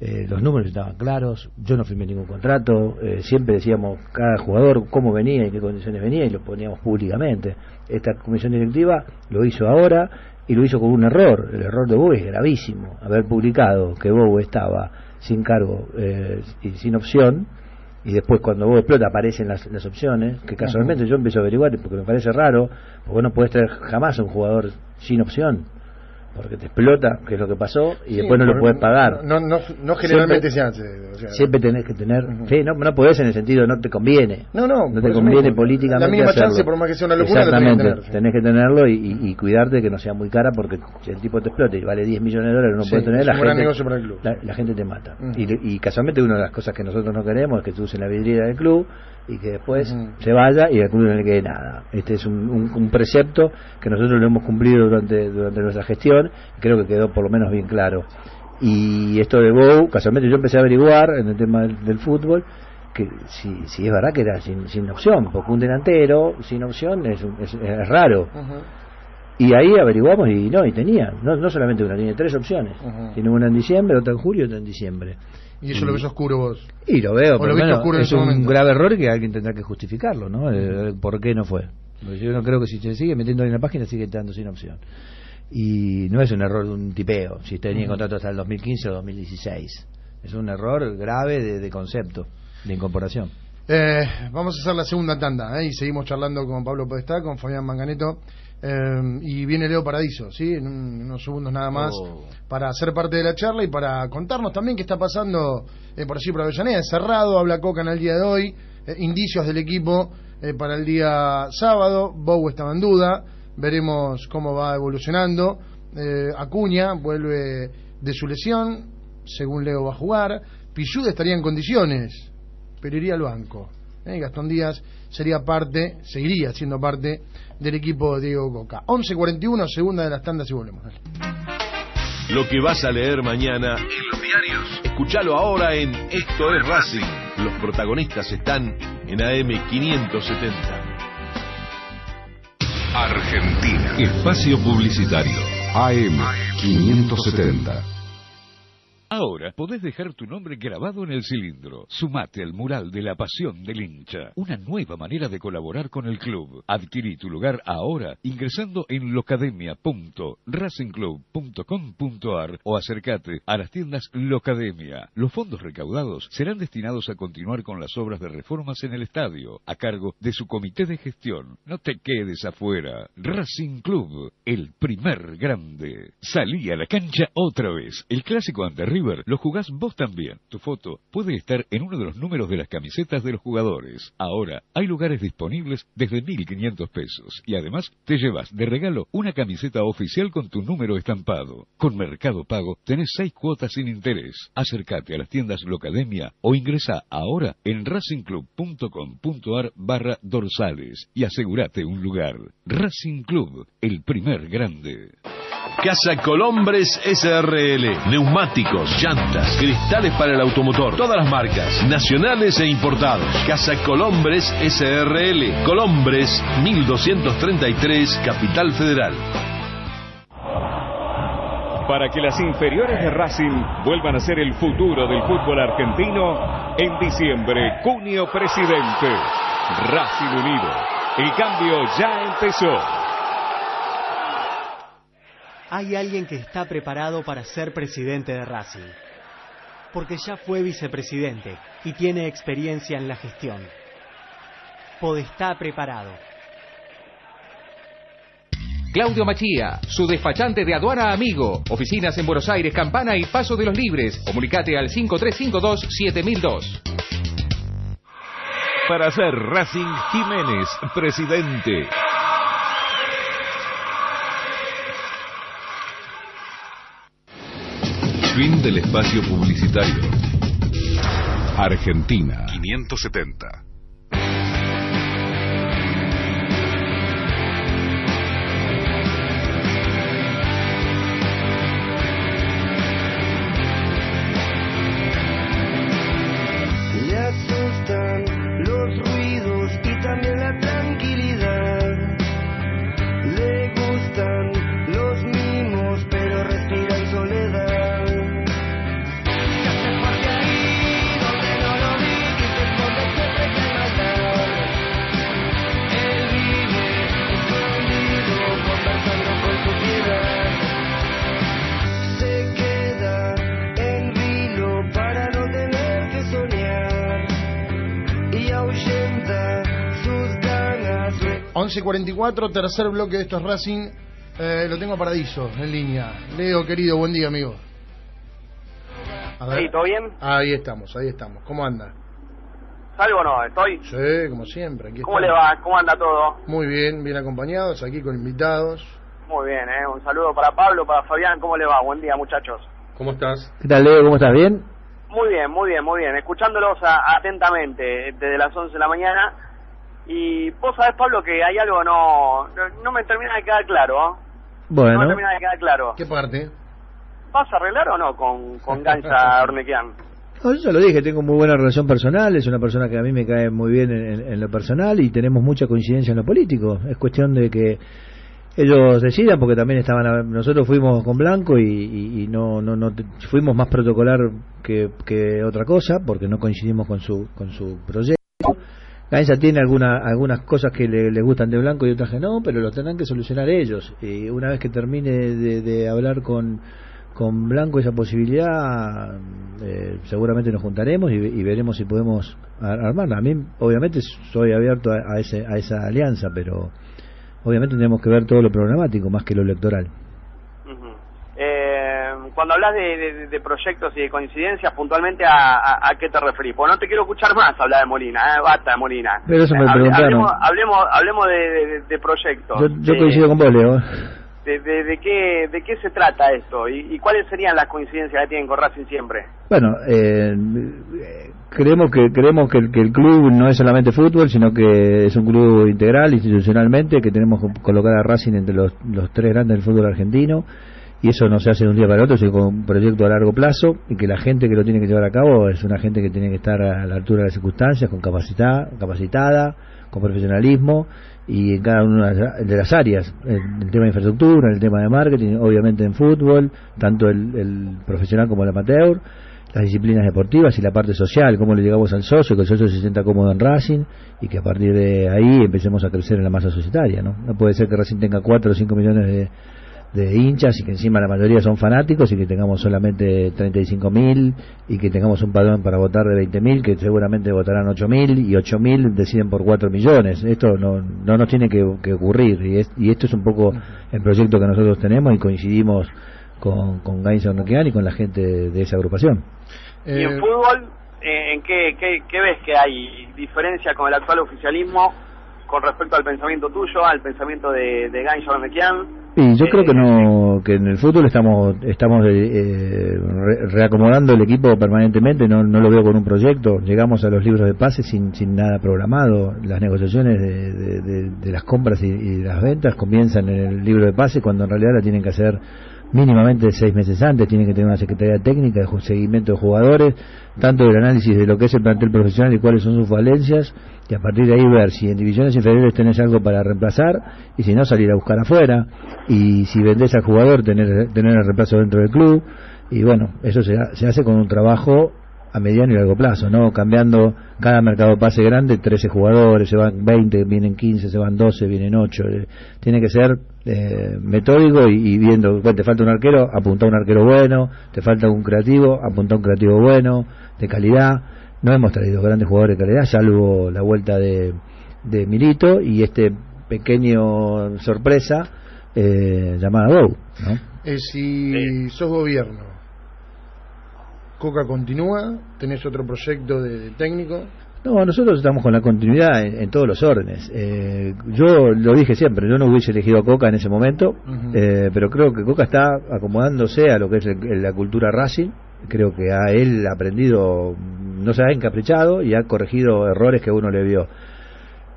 eh, los números estaban claros, yo no firmé ningún contrato, eh, siempre decíamos cada jugador cómo venía y qué condiciones venía y lo poníamos públicamente. Esta comisión directiva lo hizo ahora y lo hizo con un error. El error de Bow es gravísimo, haber publicado que Bow estaba sin cargo eh, y sin opción y después cuando vos explota aparecen las, las opciones, que casualmente yo empiezo a averiguar porque me parece raro, porque no puedes traer jamás a un jugador sin opción. Porque te explota, que es lo que pasó, y Sí, después no lo puedes pagar. No, no, no generalmente Siempre- se hace. o sea, Siempre tenés que tener, sí, no, no podés en el sentido, no te conviene. No, no, no te conviene mismo. políticamente. La mínima hacerlo. chance, por más que sea una locura, la tenés que Exactamente, tener, tenés que tenerlo y, y- y cuidarte que no sea muy cara, porque si el tipo te explota y vale 10 millones de dólares, no Sí, puedes tener, es la gente, negocio para el club. La, la gente te mata. Ujú. y, y casualmente una de las cosas que nosotros no queremos es que tú uses la vidriera del club y que después se vaya y al club no le quede nada. Este es un, un- un precepto que nosotros lo hemos cumplido durante, durante nuestra gestión creo que quedó por lo menos bien claro. Y esto de Bow, casualmente yo empecé a averiguar en el tema del, del fútbol que si, si es verdad que era sin, sin opción, porque un delantero sin opción es, es- es raro. Y ahí averiguamos y no, y tenía, no, no solamente una, tiene tres opciones. Tiene una en diciembre, otra en julio y otra en diciembre. Y eso lo ves oscuro vos. Y lo veo, O por lo lo viste menos, oscuro en es un momento. grave error que alguien tendrá que justificarlo, ¿no? Eh, ¿Por qué no fue? Yo no creo que si se sigue metiendo en la página sigue estando sin opción. Y no es un error de un tipeo, si tenía contrato hasta el 2015 o 2016. Es un error grave de, de concepto, de incorporación. Eh, vamos a hacer la segunda tanda ¿eh? y seguimos charlando con Pablo Podestá, con Fabián Manganeto eh, y viene Leo Paradiso, ¿sí? En, un- en unos segundos nada más Oh. para ser parte de la charla y para contarnos también qué está pasando eh, por allí por Avellaneda. Cerrado, habla Coca en el día de hoy, eh, indicios del equipo eh, para el día sábado, Bow estaba en duda, veremos cómo va evolucionando. Eh, Acuña vuelve de su lesión, según Leo va a jugar. Pichud estaría en condiciones, pero iría al banco. ¿Eh? Gastón Díaz sería parte, seguiría siendo parte del equipo de Diego Coca. 11.41, segunda de las tandas y volvemos. Dale. Lo que vas a leer mañana en los diarios. Escúchalo ahora en Esto es Racing. Los protagonistas están en AM 570. Argentina. Espacio Publicitario. AM 570. Ahora podés dejar tu nombre grabado en el cilindro. Sumate al mural de la pasión del hincha. Una nueva manera de colaborar con el club. Adquirí tu lugar ahora ingresando en locademia.racingclub.com.ar o acércate a las tiendas Locademia. Los fondos recaudados serán destinados a continuar con las obras de reformas en el estadio, a cargo de su comité de gestión. No te quedes afuera. Racing Club, el primer grande. Salí a la cancha otra vez. El clásico ante Lo jugás vos también. Tu foto puede estar en uno de los números de las camisetas de los jugadores. Ahora hay lugares disponibles desde 1.500 pesos y además te llevas de regalo una camiseta oficial con tu número estampado. Con Mercado Pago tenés seis cuotas sin interés. Acércate a las tiendas Locademia o ingresa ahora en racingclub.com.ar barra dorsales y asegúrate un lugar. Racing Club, el primer grande. Casa Colombres SRL. Neumáticos, llantas, cristales para el automotor. Todas las marcas, nacionales e importados. Casa Colombres SRL. Colombres 1233, Capital Federal. Para que las inferiores de Racing vuelvan a ser el futuro del fútbol argentino, en diciembre, Cunio Presidente. Racing Unido. El cambio ya empezó. Hay alguien que está preparado para ser presidente de Racing. Porque ya fue vicepresidente y tiene experiencia en la gestión. Podestá preparado. Claudio Machía, su despachante de aduana amigo. Oficinas en Buenos Aires, Campana y Paso de los Libres. Comunicate al 5352-7002. Para hacer Racing Jiménez, presidente. Fin del espacio publicitario. Argentina 570. 11.44, tercer bloque de estos Racing Eh, lo tengo a Paradiso en línea. Leo, querido, buen día, amigo. A ver. Sí, ¿todo bien? Ahí estamos, ahí estamos. ¿Cómo anda? ¿Salgo o no? ¿Estoy? Sí, como siempre. Aquí ¿Cómo le va? ¿Cómo anda todo? Muy bien, bien acompañados, aquí con invitados. Muy bien, ¿eh? Un saludo para Pablo, para Fabián. ¿Cómo le va? Buen día, muchachos. ¿Cómo estás? ¿Qué tal, Leo? ¿Cómo estás? ¿Bien? Muy bien, muy bien, muy bien. Escuchándolos a- atentamente desde las 11 de la mañana. Y vos sabés, Pablo, que hay algo no no, no me termina de quedar claro. ¿eh? No Bueno. me termina de quedar claro. ¿Qué parte? ¿Vas a arreglar o no con, con Gansa Ornequian? (laughs) No, yo ya lo dije, tengo muy buena relación personal, es una persona que a mí me cae muy bien en, en- en lo personal y tenemos mucha coincidencia en lo político. Es cuestión de que ellos decidan, porque también estaban, a- nosotros fuimos con Blanco y, y- y no, no, no te- fuimos más protocolar que, que otra cosa, porque no coincidimos con su, con su proyecto. Gainza tiene alguna, algunas cosas que le, gustan de Blanco y otras que no, pero lo tendrán que solucionar ellos. Y una vez que termine de, de hablar con, con Blanco esa posibilidad, eh, seguramente nos juntaremos y, veremos si podemos ar- armarla. A mí, obviamente, soy abierto a, a ese, a esa alianza, pero obviamente tenemos que ver todo lo programático más que lo electoral. Cuando hablas de, de- de proyectos y de coincidencias, puntualmente, ¿a, a, a qué te referís? Pues no te quiero escuchar más hablar de Molina, ¿eh? basta de Molina. Pero eso me hable- preguntaron. Hablemos, hablemos, hablemos de, proyectos. Yo, coincido con vos, Leo. de, de- de qué, ¿De qué se trata esto? ¿Y, y cuáles serían las coincidencias que tienen con Racing siempre? Bueno, eh, creemos que creemos que el, que el club no es solamente fútbol, sino que es un club integral institucionalmente, que tenemos que colocar a Racing entre los, los tres grandes del fútbol argentino, y eso no se hace de un día para otro, sino con un proyecto a largo plazo, y que la gente que lo tiene que llevar a cabo es una gente que tiene que estar a la altura de las circunstancias, con capacidad, capacitada, con profesionalismo, y en cada una de las áreas, el, el tema de infraestructura, el tema de marketing, obviamente en fútbol, tanto el, el profesional como el amateur, las disciplinas deportivas y la parte social, cómo le llegamos al socio, que el socio se sienta cómodo en Racing y que a partir de ahí empecemos a crecer en la masa societaria. No, no puede ser que Racing tenga 4 o 5 millones de, de hinchas y que encima la mayoría son fanáticos y que tengamos solamente 35 mil y que tengamos un padrón para votar de 20 mil que seguramente votarán 8 mil y 8 mil deciden por 4 millones. Esto no, no nos tiene que, que ocurrir y, es- y esto es un poco el proyecto que nosotros tenemos y coincidimos con, con Gainza Ornoquian y con la gente de esa agrupación. ¿Y Eh, en fútbol, eh, en qué, qué, qué ves que hay diferencia con el actual oficialismo con respecto al pensamiento tuyo, al pensamiento de, de Ornequian? Y yo creo que no que en el fútbol estamos estamos eh, eh, re- reacomodando el equipo permanentemente, no, no lo veo con un proyecto. Llegamos a los libros de pase sin, sin nada programado. Las negociaciones de, de- de- de las compras y, y las ventas comienzan en el libro de pase cuando en realidad la tienen que hacer mínimamente seis meses antes. Tienen que tener una secretaría técnica de seguimiento de jugadores, tanto del análisis de lo que es el plantel profesional y cuáles son sus falencias, y a partir de ahí ver si en divisiones inferiores tenés algo para reemplazar y si no salir a buscar afuera y si vendés al jugador tener tener el reemplazo dentro del club y bueno eso se hace con un trabajo a mediano y largo plazo, ¿no? Cambiando cada mercado pase grande, 13 jugadores, se van 20, vienen 15, se van 12, vienen 8. eh, tiene que ser eh, metódico y, y viendo, bueno, te falta un arquero, apunta un arquero bueno, te falta un creativo, apunta un creativo bueno, de calidad. No hemos traído grandes jugadores de calidad, salvo la vuelta de, de Milito y este pequeño sorpresa eh, llamada Bow, ¿no? eh, si sos gobierno, Coca continúa, tenés otro proyecto de técnico. No, nosotros estamos con la continuidad en, en todos los órdenes. Eh, yo lo dije siempre, yo no hubiese elegido a Coca en ese momento, eh, pero creo que Coca está acomodándose a lo que es el- la cultura Racing. Creo que ha él aprendido, no se ha encaprichado y ha corregido errores que uno le vio.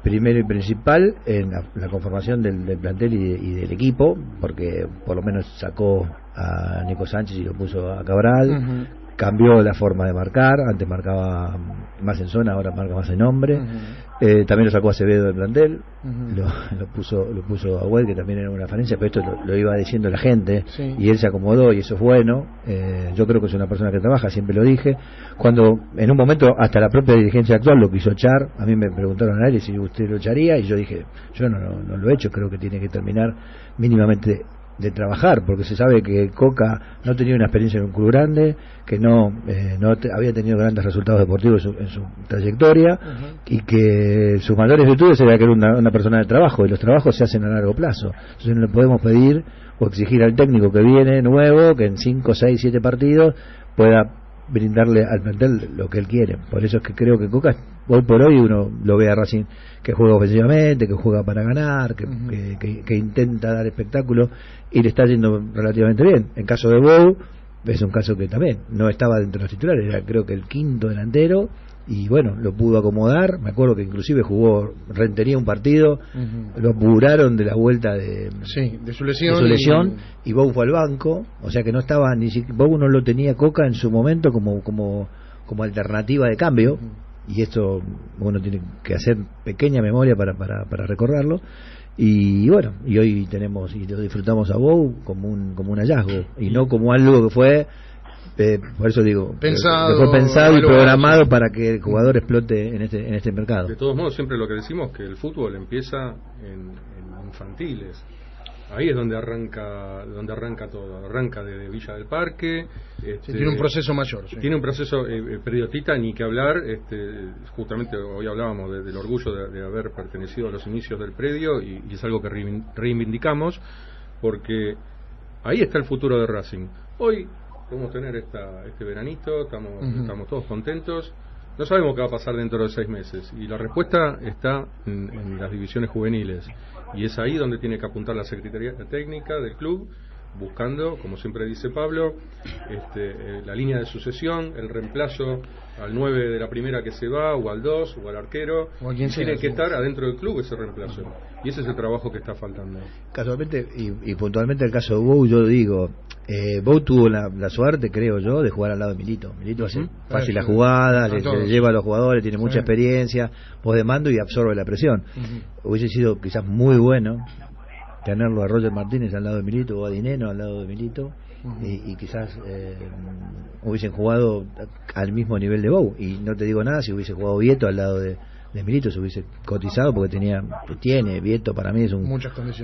Primero y principal en la, la conformación del, del plantel y, de- y del equipo, porque por lo menos sacó a Nico Sánchez y lo puso a Cabral. Cambió la forma de marcar, antes marcaba más en zona, ahora marca más en hombre. Eh, también lo sacó Acevedo del plantel, lo, lo puso lo puso a Huel, que también era una falencia, pero esto lo, lo iba diciendo la gente, Sí. y él se acomodó y eso es bueno. Eh, yo creo que es una persona que trabaja, siempre lo dije. Cuando en un momento hasta la propia dirigencia actual lo quiso echar, a mí me preguntaron a él si usted lo echaría, y yo dije, yo no, no, no lo he hecho, creo que tiene que terminar mínimamente de trabajar, porque se sabe que Coca no tenía una experiencia en un club grande, que no, eh, no te- había tenido grandes resultados deportivos en su, en su trayectoria y que sus mayores virtudes era que era una, una persona de trabajo y los trabajos se hacen a largo plazo. Entonces no le podemos pedir o exigir al técnico que viene nuevo que en 5, 6, 7 partidos pueda brindarle al plantel lo que él quiere. Por eso es que creo que Coca, hoy por hoy, uno lo ve a Racing que juega ofensivamente, que juega para ganar, que, que- que- que intenta dar espectáculo y le está yendo relativamente bien. En caso de Bou, es un caso que también no estaba dentro de los titulares, era creo que el quinto delantero y bueno, lo pudo acomodar. Me acuerdo que inclusive jugó Rentería un partido, lo apuraron de la vuelta de, Sí, de su de lesión. su lesión y Bou fue al banco, o sea que no estaba ni siquiera, Bou no lo tenía Coca en su momento como como como alternativa de cambio y esto uno tiene que hacer pequeña memoria para para, para recordarlo y bueno y hoy tenemos y lo disfrutamos a Bou como un como un hallazgo y no como algo que fue eh, por eso digo que- Pensado, fue pensado y programado para que el jugador explote en este en este mercado De todos modos, siempre lo que decimos que el fútbol empieza en, en infantiles. Ahí es donde arranca donde arranca todo. Arranca desde Villa del Parque. este, tiene un proceso mayor, sí. Tiene un proceso eh, eh, periodista, ni que hablar. Este, justamente hoy hablábamos de- del orgullo de, de haber pertenecido a los inicios del predio y, y es algo que reivin- reivindicamos porque ahí está el futuro de Racing. Hoy podemos tener esta, este veranito, estamos, estamos todos contentos. No sabemos qué va a pasar dentro de seis meses y la respuesta está en, en las divisiones juveniles y es ahí donde tiene que apuntar la Secretaría Técnica del club buscando, como siempre dice Pablo, este, eh, la línea de sucesión, el reemplazo al 9 de la primera que se va, o al 2, o al arquero. O a quien Y sea, tiene que sí. estar adentro del club ese reemplazo. Y ese es el trabajo que está faltando. Casualmente y, y puntualmente el caso de Bou, yo digo, eh, Bou tuvo la, la suerte, creo yo, de jugar al lado de Milito. Milito hace fácil Eh, la sí. jugada, A le, lleva a los jugadores, tiene mucha Sí. experiencia, voz de mando y absorbe la presión. Hubiese sido quizás muy bueno tenerlo a Roger Martínez al lado de Milito o a Dineno al lado de Milito y, y quizás eh, hubiesen jugado al mismo nivel de Bou. Y no te digo nada si hubiese jugado Vieto al lado de, de Milito, se hubiese cotizado porque tenía tiene Vieto para mí es un,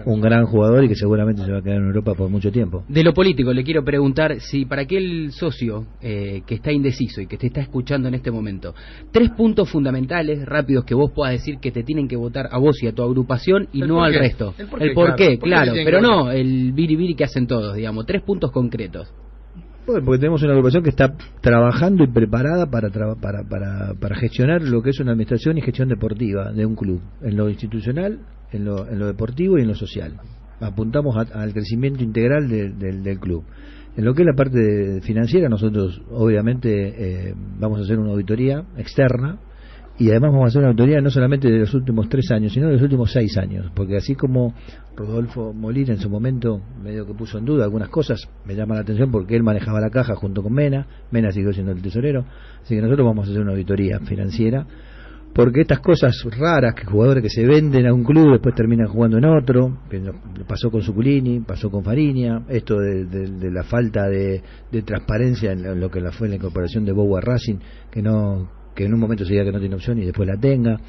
un gran jugador y que seguramente se va a quedar en Europa por mucho tiempo. De lo político, le quiero preguntar si para aquel socio eh, que está indeciso y que te está escuchando en este momento, tres puntos fundamentales, rápidos, que vos puedas decir que te tienen que votar a vos y a tu agrupación y El no al resto. El por qué, claro. qué, ¿Por qué claro, pero no el biribiri que hacen todos, digamos, tres puntos concretos. Porque tenemos una agrupación que está trabajando y preparada para, tra- para, para, para gestionar lo que es una administración y gestión deportiva de un club, en lo institucional, en lo, en lo deportivo y en lo social. Apuntamos a- al crecimiento integral de- del- del club. En lo que es la parte de- financiera, nosotros obviamente eh, vamos a hacer una auditoría externa y además vamos a hacer una auditoría no solamente de los últimos tres años, sino de los últimos seis años, porque así como Rodolfo Molina en su momento medio que puso en duda algunas cosas, me llama la atención porque él manejaba la caja junto con Mena, Mena siguió siendo el tesorero, así que nosotros vamos a hacer una auditoría financiera, porque estas cosas raras, que jugadores que se venden a un club después terminan jugando en otro, pasó con Suculini, pasó con Fariña, esto de, la falta de, de transparencia en lo que fue la incorporación de Bowa Racing, que no que en un momento se diga que no tiene opción y después la tenga.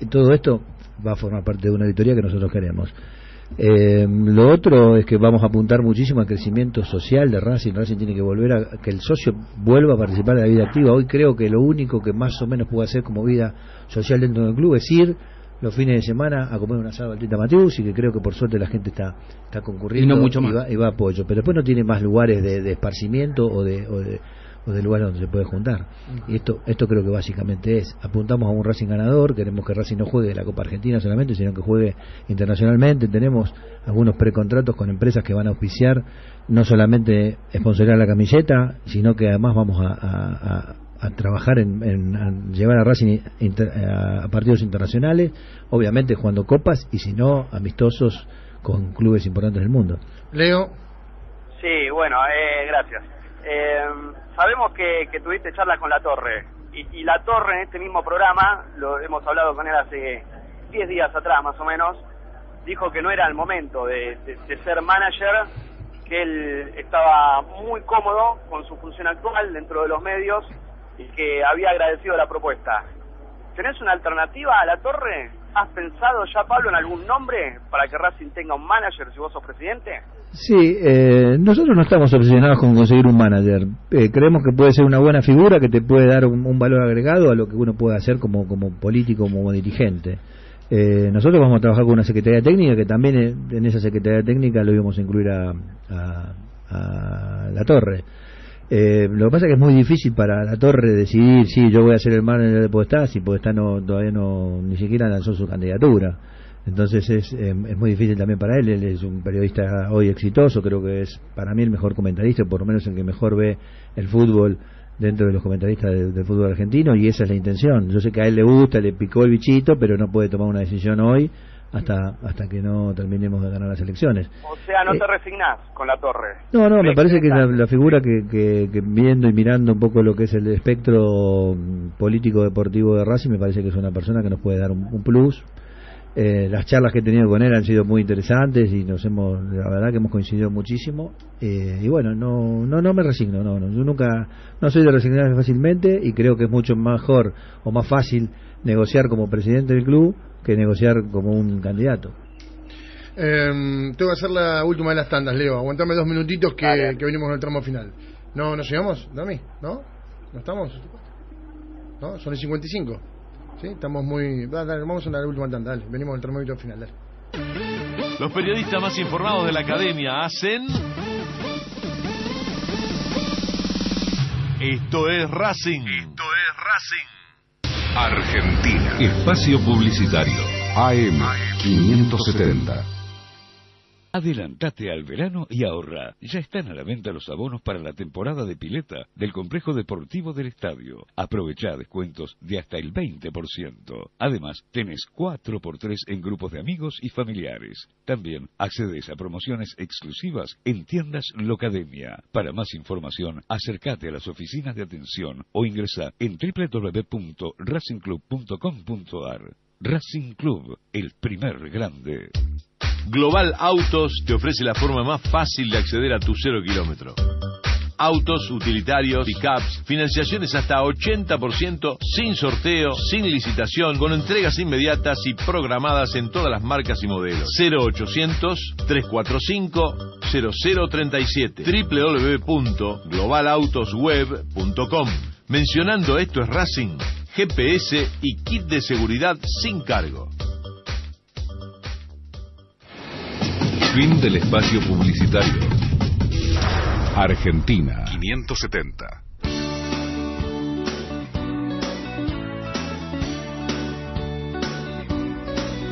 Y todo esto va a formar parte de una auditoría que nosotros queremos. Eh, lo otro es que vamos a apuntar muchísimo al crecimiento social de Racing. Racing tiene que volver a que el socio vuelva a participar de la vida activa. Hoy creo que lo único que más o menos puede hacer como vida social dentro del club es ir los fines de semana a comer un asado al Tita Mateus y que creo que por suerte la gente está está concurriendo Y no mucho más. va, y va a apoyo. Pero después no tiene más lugares de, de esparcimiento o de, o de o de lugares donde se puede juntar. Y esto esto creo que básicamente es, apuntamos a un Racing ganador, queremos que Racing no juegue la Copa Argentina solamente, sino que juegue internacionalmente. Tenemos algunos precontratos con empresas que van a auspiciar no solamente sponsorear la camiseta, sino que además vamos a, a- a- a trabajar en, en- a llevar a Racing inter- a partidos internacionales, obviamente jugando copas y si no amistosos con clubes importantes del mundo. Leo. Sí, bueno, eh, gracias. Eh, sabemos que, que tuviste charlas con La Torre. Y, y La Torre en este mismo programa, lo hemos hablado con él hace 10 días atrás más o menos, dijo que no era el momento de, de- de ser manager, que él estaba muy cómodo con su función actual dentro de los medios y que había agradecido la propuesta. ¿Tenés una alternativa a La Torre? ¿Has pensado ya, Pablo, en algún nombre para que Racing tenga un manager si vos sos presidente? Sí, eh, nosotros no estamos obsesionados con conseguir un manager. Eh, creemos que puede ser una buena figura que te puede dar un, un valor agregado a lo que uno puede hacer como, como político, como dirigente. Eh, nosotros vamos a trabajar con una secretaría técnica que también en esa secretaría técnica lo íbamos a incluir a, a- a la torre. Eh, lo que pasa es que es muy difícil para la torre decidir si yo voy a ser el manager de Podestá, si Podestá no, todavía no ni siquiera lanzó su candidatura. Entonces es, eh, es muy difícil también para él, él es un periodista hoy exitoso, creo que es para mí el mejor comentarista, por lo menos el que mejor ve el fútbol dentro de los comentaristas de- del fútbol argentino y esa es la intención. Yo sé que a él le gusta, le picó el bichito, pero no puede tomar una decisión hoy hasta hasta que no terminemos de ganar las elecciones. O sea, no Eh, te resignás con la torre. no, no, me ¿Crees parece que la, la figura que, que, que viendo y mirando un poco lo que es el espectro mm, político deportivo de Racing, me parece que es una persona que nos puede dar un, un plus. Eh, las charlas que he tenido con él han sido muy interesantes y nos hemos, la verdad que hemos coincidido muchísimo. Eh, y bueno, no, no, no me resigno, no, no, yo nunca, no soy de resignarme fácilmente y creo que es mucho mejor o más fácil negociar como presidente del club que negociar como un candidato. Eh, tengo que hacer la última de las tandas, Leo. Aguantame dos minutitos que, que venimos en el tramo final. ¿No nos llegamos, Dami? ¿No? ¿No estamos? ¿No? Son el 55. ¿Sí? Estamos muy... Dale, dale, vamos a la última tanda, dale. Venimos en el tramo final, dale. Los periodistas más informados de la academia hacen. Esto es Racing. Esto es Racing. Argentina. Espacio Publicitario. AM 570. Adelantate al verano y ahorra. Ya están a la venta los abonos para la temporada de pileta del Complejo Deportivo del Estadio. Aprovecha descuentos de hasta el 20%. Además, tenés 4x3 en grupos de amigos y familiares. También accedes a promociones exclusivas en tiendas Locademia. Para más información, acércate a las oficinas de atención o ingresa en www.racingclub.com.ar. Racing Club, el primer grande. Global Autos te ofrece la forma más fácil de acceder a tu cero kilómetro. Autos, utilitarios, pickups, financiaciones hasta 80% sin sorteo, sin licitación, con entregas inmediatas y programadas en todas las marcas y modelos. 0800-345-0037 www.globalautosweb.com Mencionando esto es Racing, GPS y kit de seguridad sin cargo. Fin del espacio publicitario. Argentina 570.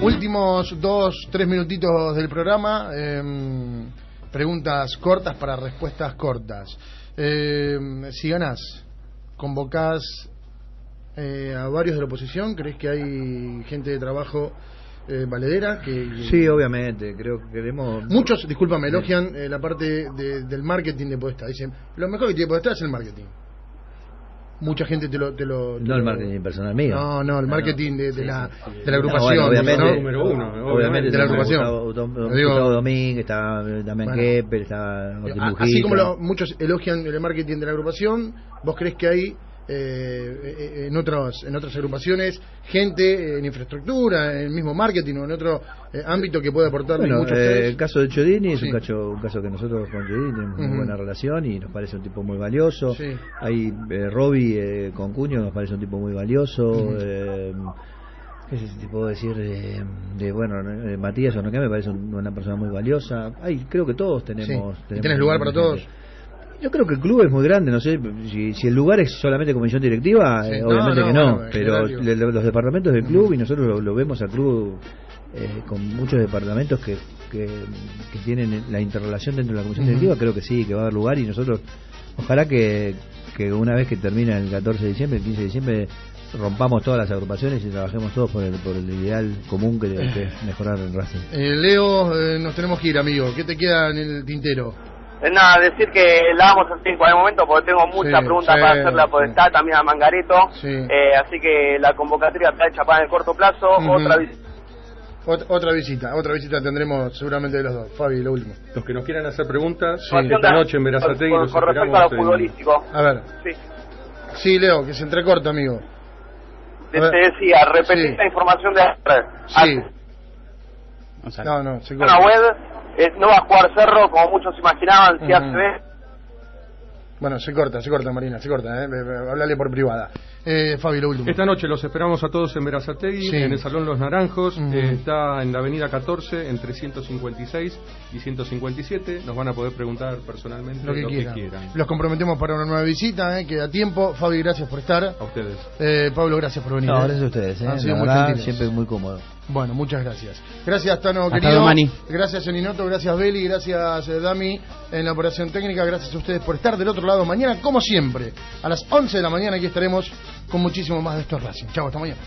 Últimos dos, tres minutitos del programa. eh, preguntas cortas para respuestas cortas. Eh, si ganás, convocás eh, a varios de la oposición, ¿crees que hay gente de trabajo eh, valedera? Que, Sí, obviamente, creo que queremos... Muchos, discúlpame, elogian eh, la parte de- del marketing de Podestá. Dicen, lo mejor que tiene Podestá es el marketing. Mucha gente te lo... Te lo te No el marketing personal mío. No, no, el Ah, marketing de, de Sí, la, sí, sí. de la No, agrupación. bueno, obviamente. Número uno, obviamente de la agrupación. Gustavo, digo- Domínguez, está Damián Bueno. Kepper, está A- Así como lo- muchos elogian el marketing de la agrupación, ¿vos crees que hay eh, eh, en, otros, en otras agrupaciones gente en infraestructura, en el mismo marketing o en otro eh, ámbito que puede aportarle Bueno, mucho eh, el caso de Chodini es un, caso, un caso que nosotros con Chodini tenemos Ujú. muy buena relación y nos parece un tipo muy valioso. Sí. Hay eh, Robbie eh, con Cuño nos parece un tipo muy valioso. Eh, ¿Qué si te puedo decir? Eh, de bueno, eh, Matías o no que me parece un- una persona muy valiosa. Ay, creo que todos tenemos. Sí. ¿Y tenemos tenés lugar para gente. todos? Yo creo que el club es muy grande, no sé si, si el lugar es solamente comisión directiva, Sí, eh, obviamente no, que no, bueno, pero le- los departamentos del club y nosotros lo, lo vemos al club eh, con muchos departamentos que, que, que tienen la interrelación dentro de la comisión directiva, creo que sí, que va a haber lugar y nosotros, ojalá que, que una vez que termina el 14 de diciembre, el 15 de diciembre, rompamos todas las agrupaciones y trabajemos todos por el, por el ideal común que, que es mejorar el Racing. Eh, Leo, eh, nos tenemos que ir, amigo. ¿Qué te queda en el tintero? Nada, decir que la vamos a hacer en cualquier momento porque tengo muchas Sí, preguntas sí, para hacerle a sí. Podestá, también a Mangareto. Sí. Eh, así que la convocatoria está hecha para el corto plazo. Otra visita. Ot- otra visita, otra visita tendremos seguramente de los dos. Fabi, lo último. Los que nos quieran hacer preguntas, Sí. esta noche en Verazategui Con, con respecto a lo en- futbolístico. A ver. Sí. Sí, Leo, que se entrecorta, amigo. te, A ver. te decía, repetir Sí. la información de No, no, se Una corta. web, eh, no va a jugar Cerro como muchos imaginaban, si. ACB. Bueno, se corta, se corta, Marina, se corta, ¿eh? Hablale por privada. Eh, Fabi, lo último. Esta noche los esperamos a todos en Verazategui, Sí. en el Salón Los Naranjos. Eh, está en la avenida 14, entre 156 y 157. Nos van a poder preguntar personalmente Lo que, quieran. quieran. Los comprometemos para una nueva visita, ¿eh? queda tiempo. Fabi, gracias por estar. A ustedes. Eh, Pablo, gracias por venir. No, gracias a ustedes. ¿eh? Han sido La muy verdad, siempre muy cómodo. Bueno, muchas gracias. Gracias, Tano, Hasta querido. luego, Mani. Gracias, Janinoto. Gracias, Beli. Gracias, eh, Dami, en la operación técnica. Gracias a ustedes por estar del otro lado. Mañana, como siempre, a las 11 de la mañana aquí estaremos con muchísimo más de estos Racing. Chao, hasta mañana.